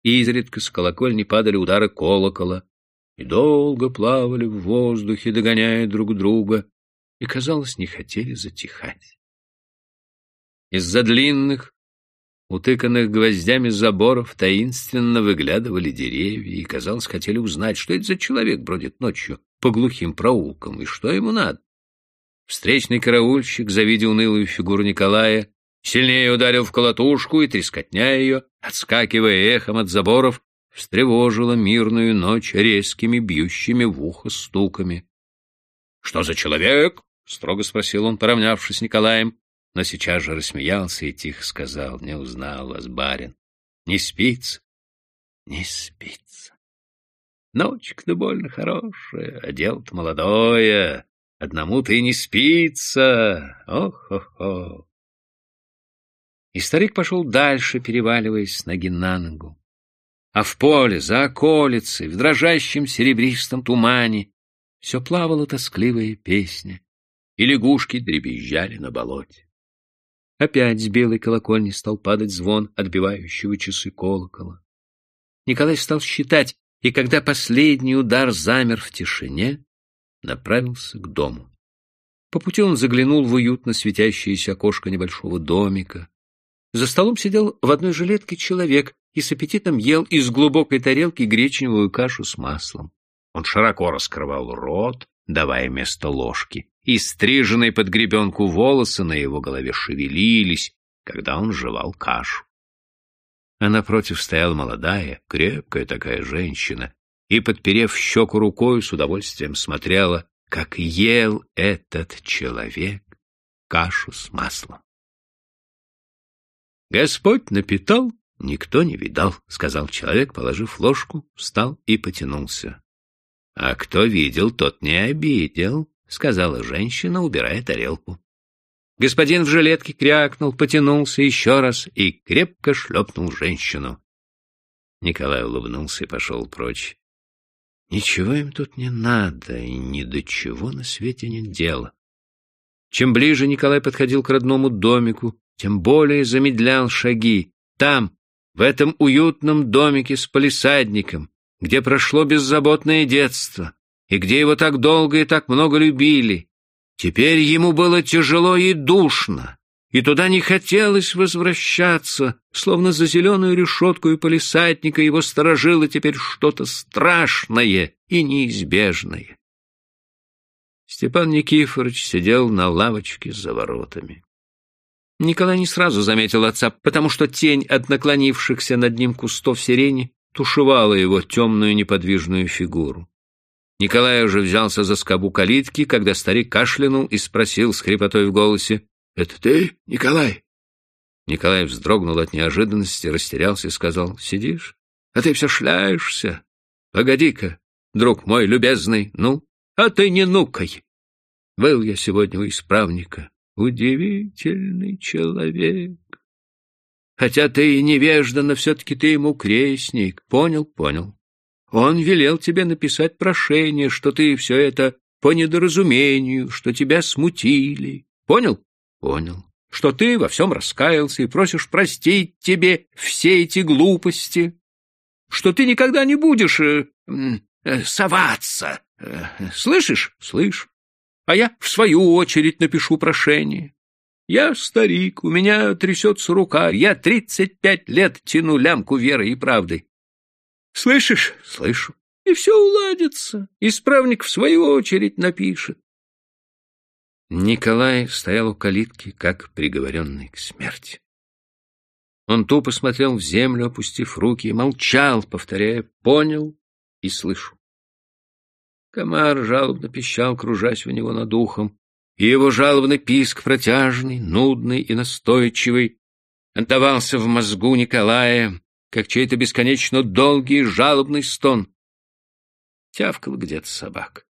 Изредка с колокольни падали удары колокола, и долго плавали в воздухе, догоняя друг друга, и, казалось, не хотели затихать. Из-за длинных, утыканных гвоздями заборов таинственно выглядывали деревья и, казалось, хотели узнать, что это за человек бродит ночью по глухим проулкам и что ему надо. Встречный караульщик, завидя унылую фигуру Николая, сильнее ударил в колотушку, и трескотня ее, отскакивая эхом от заборов, встревожила мирную ночь резкими бьющими в ухо стуками. — Что за человек? — строго спросил он, поравнявшись с Николаем, но сейчас же рассмеялся и тихо сказал, — Не узнал вас, барин. Не спится? Не спится. Ночка-то больно хорошая, а дело-то молодое. Одному-то и не спится. Ох-хо-хо. И старик пошел дальше, переваливаясь ноги на ногу. А в поле, за околицей, в дрожащем серебристом тумане все плавала тоскливая песня, и лягушки дребезжали на болоте. Опять с белой колокольни стал падать звон отбивающего часы колокола. Николай стал считать, и когда последний удар замер в тишине, направился к дому. По пути он заглянул в уютно светящееся окошко небольшого домика. За столом сидел в одной жилетке человек и с аппетитом ел из глубокой тарелки гречневую кашу с маслом. Он широко раскрывал рот, давая место ложке, и стриженные под гребенку волосы на его голове шевелились, когда он жевал кашу. А напротив стояла молодая, крепкая такая женщина, и, подперев щеку рукой, с удовольствием смотрела, как ел этот человек кашу с маслом. Господь напитал, никто не видал, — сказал человек, положив ложку, встал и потянулся. — А кто видел, тот не обидел, — сказала женщина, убирая тарелку. Господин в жилетке крякнул, потянулся еще раз и крепко шлепнул женщину. Николай улыбнулся и пошел прочь. Ничего им тут не надо, и ни до чего на свете нет дела. Чем ближе Николай подходил к родному домику, тем более замедлял шаги. Там, в этом уютном домике с полисадником, где прошло беззаботное детство, и где его так долго и так много любили, теперь ему было тяжело и душно и туда не хотелось возвращаться, словно за зеленую решетку и полисадника его сторожило теперь что-то страшное и неизбежное. Степан Никифорович сидел на лавочке за воротами. Николай не сразу заметил отца, потому что тень от наклонившихся над ним кустов сирени тушевала его темную неподвижную фигуру. Николай уже взялся за скобу калитки, когда старик кашлянул и спросил с хрипотой в голосе, — Это ты, Николай? Николай вздрогнул от неожиданности, растерялся и сказал, — Сидишь? А ты все шляешься. Погоди-ка, друг мой любезный, ну, а ты не нукай. Был я сегодня у исправника. Удивительный человек. Хотя ты и невежда, но все-таки ты ему крестник. Понял, понял. Он велел тебе написать прошение, что ты все это по недоразумению, что тебя смутили. Понял? Понял, что ты во всем раскаялся и просишь простить тебе все эти глупости, что ты никогда не будешь э, э, соваться. Э, слышишь? Слышь. А я, в свою очередь, напишу прошение. Я старик, у меня трясется рука, я тридцать пять лет тяну лямку веры и правды. Слышишь? Слышу. И все уладится. Исправник, в свою очередь, напишет. Николай стоял у калитки, как приговоренный к смерти. Он тупо смотрел в землю, опустив руки, и молчал, повторяя «понял» и «слышу». Комар жалобно пищал, кружась у него над ухом, и его жалобный писк, протяжный, нудный и настойчивый, отдавался в мозгу Николая, как чей-то бесконечно долгий жалобный стон. Тявкал где-то собак.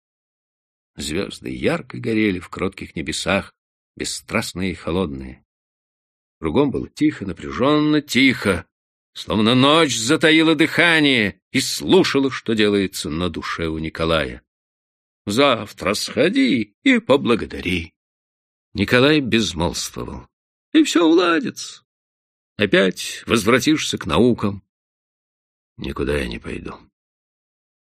Звезды ярко горели в кротких небесах, бесстрастные и холодные. Кругом было тихо, напряженно, тихо, словно ночь затаила дыхание и слушала, что делается на душе у Николая. «Завтра сходи и поблагодари». Николай безмолвствовал. «И все уладится. Опять возвратишься к наукам». «Никуда я не пойду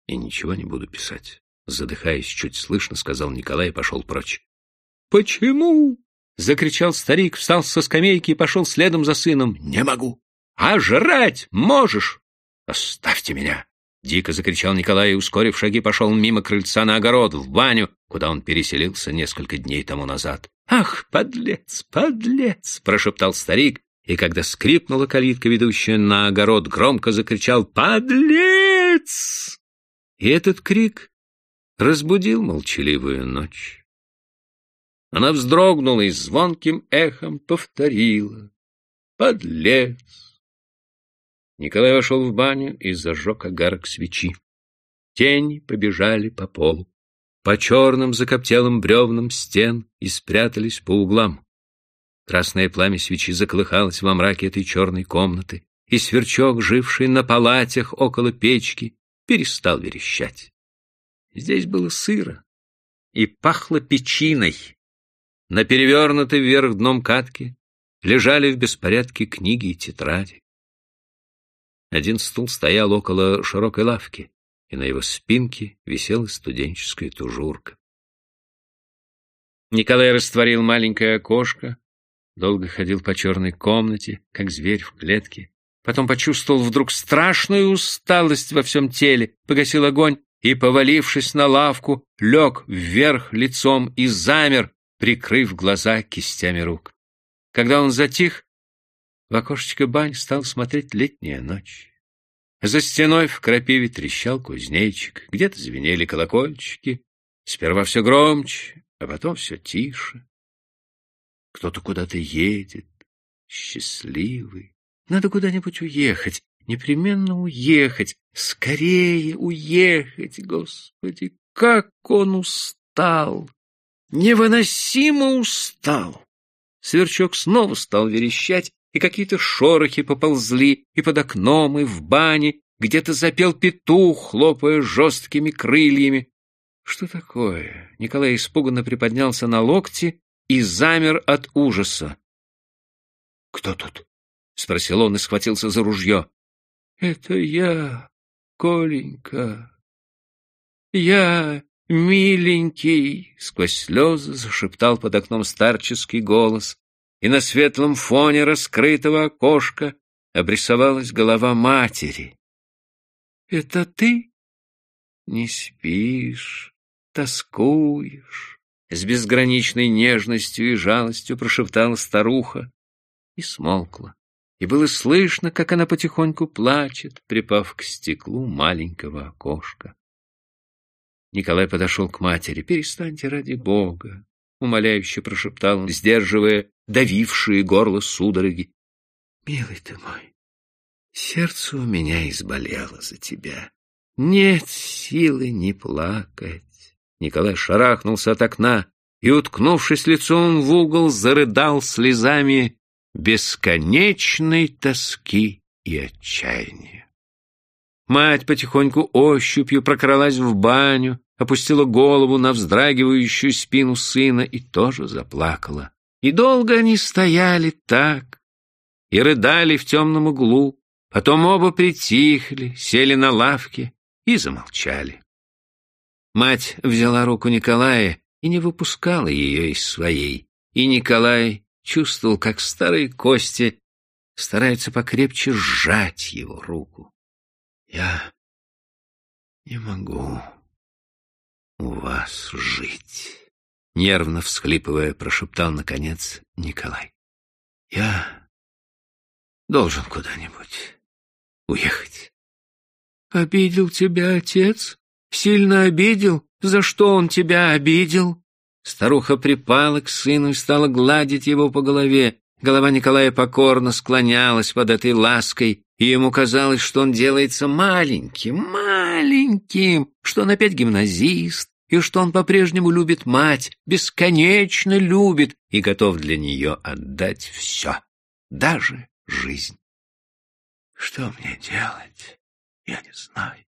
и ничего не буду писать». Задыхаясь, чуть слышно, сказал Николай и пошел прочь. — Почему? Закричал старик, встал со скамейки и пошел следом за сыном. «Не могу!» «А жрать можешь?» «Оставьте меня!» Дико закричал Николай и, ускорив шаги, пошел мимо крыльца на огород, в баню, куда он переселился несколько дней тому назад. «Ах, подлец, подлец!» — прошептал старик, и когда скрипнула калитка, ведущая на огород, громко закричал «Подлец!» И этот крик разбудил молчаливую ночь. Она вздрогнула и звонким эхом повторила «Подлец!» Николай вошел в баню и зажег огарок свечи. Тени побежали по полу, по черным закоптелым бревнам стен и спрятались по углам. Красное пламя свечи заколыхалось во мраке этой черной комнаты, и сверчок, живший на палатях около печки, перестал верещать. Здесь было сыро и пахло печиной. На перевернутой вверх дном катке лежали в беспорядке книги и тетради. Один стул стоял около широкой лавки, и на его спинке висела студенческая тужурка. Николай растворил маленькое окошко, долго ходил по черной комнате, как зверь в клетке. Потом почувствовал вдруг страшную усталость во всем теле, погасил огонь и, повалившись на лавку, лег вверх лицом и замер, прикрыв глаза кистями рук. Когда он затих, в окошечко бань стал смотреть летняя ночь. За стеной в крапиве трещал кузнечик, где-то звенели колокольчики. Сперва все громче, а потом все тише. Кто-то куда-то едет, счастливый. Надо куда-нибудь уехать, непременно уехать, скорее уехать, Господи, как он устал! Невыносимо устал! Сверчок снова стал верещать, и какие-то шорохи поползли и под окном, и в бане, где-то запел петух, хлопая жесткими крыльями. Что такое? Николай испуганно приподнялся на локти и замер от ужаса. — Кто тут? — спросил он и схватился за ружье. — Это я, Коленька. Я, миленький, — сквозь слезы зашептал под окном старческий голос и на светлом фоне раскрытого окошка обрисовалась голова матери. — Это ты? Не спишь, тоскуешь? С безграничной нежностью и жалостью прошептала старуха и смолкла. И было слышно, как она потихоньку плачет, припав к стеклу маленького окошка. Николай подошел к матери. «Перестаньте ради Бога!» — умоляюще прошептал он, сдерживая давившие горло судороги. — Милый ты мой, сердце у меня изболело за тебя. Нет силы не плакать. Николай шарахнулся от окна и, уткнувшись лицом в угол, зарыдал слезами бесконечной тоски и отчаяния. Мать потихоньку ощупью прокралась в баню, опустила голову на вздрагивающую спину сына и тоже заплакала. И долго они стояли так и рыдали в темном углу, потом оба притихли, сели на лавке и замолчали. Мать взяла руку Николая и не выпускала ее из своей, и Николай чувствовал, как старые кости стараются покрепче сжать его руку. «Я не могу у вас жить». Нервно всхлипывая, прошептал, наконец, Николай. «Я должен куда-нибудь уехать». «Обидел тебя отец? Сильно обидел? За что он тебя обидел?» Старуха припала к сыну и стала гладить его по голове. Голова Николая покорно склонялась под этой лаской, и ему казалось, что он делается маленьким, маленьким, что он опять гимназист, и что он по-прежнему любит мать, бесконечно любит и готов для нее отдать все, даже жизнь. Что мне делать? Я не знаю.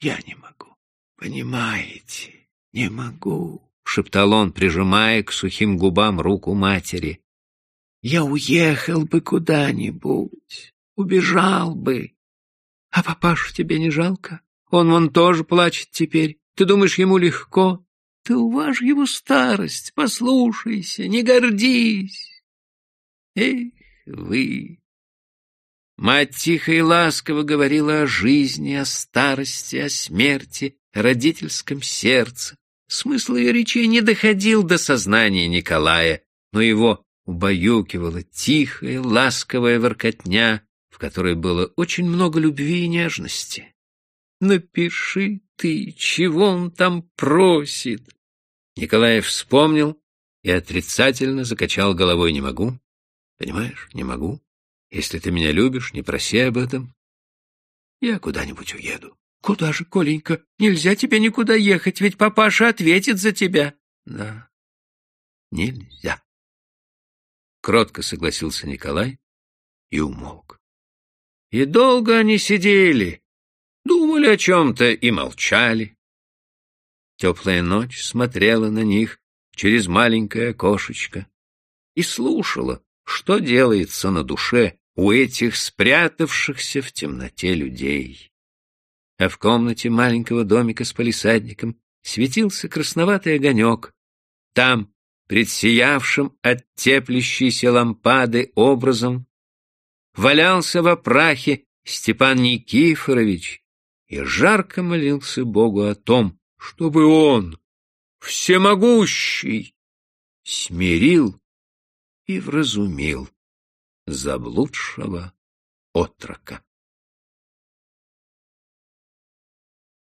Я не могу. Понимаете, не могу, — шептал он, прижимая к сухим губам руку матери. Я уехал бы куда-нибудь, убежал бы. А папашу тебе не жалко? Он вон тоже плачет теперь. Ты думаешь, ему легко? Ты уважь его старость, послушайся, не гордись. Эх вы! Мать тихо и ласково говорила о жизни, о старости, о смерти, о родительском сердце. Смысл ее речей не доходил до сознания Николая, но его убаюкивала тихая, ласковая воркотня, в которой было очень много любви и нежности. «Напиши ты, чего он там просит?» Николаев вспомнил и отрицательно закачал головой «не могу». «Понимаешь, не могу. Если ты меня любишь, не проси об этом. Я куда-нибудь уеду». «Куда же, Коленька? Нельзя тебе никуда ехать, ведь папаша ответит за тебя». «Да, нельзя». Кротко согласился Николай и умолк. И долго они сидели, думали о чем-то и молчали. Теплая ночь смотрела на них через маленькое окошечко и слушала, что делается на душе у этих спрятавшихся в темноте людей. А в комнате маленького домика с палисадником светился красноватый огонек. Там, пред сиявшим от теплящейся лампады образом, валялся во прахе Степан Никифорович и жарко молился Богу о том, чтобы он, всемогущий, смирил и вразумил заблудшего отрока.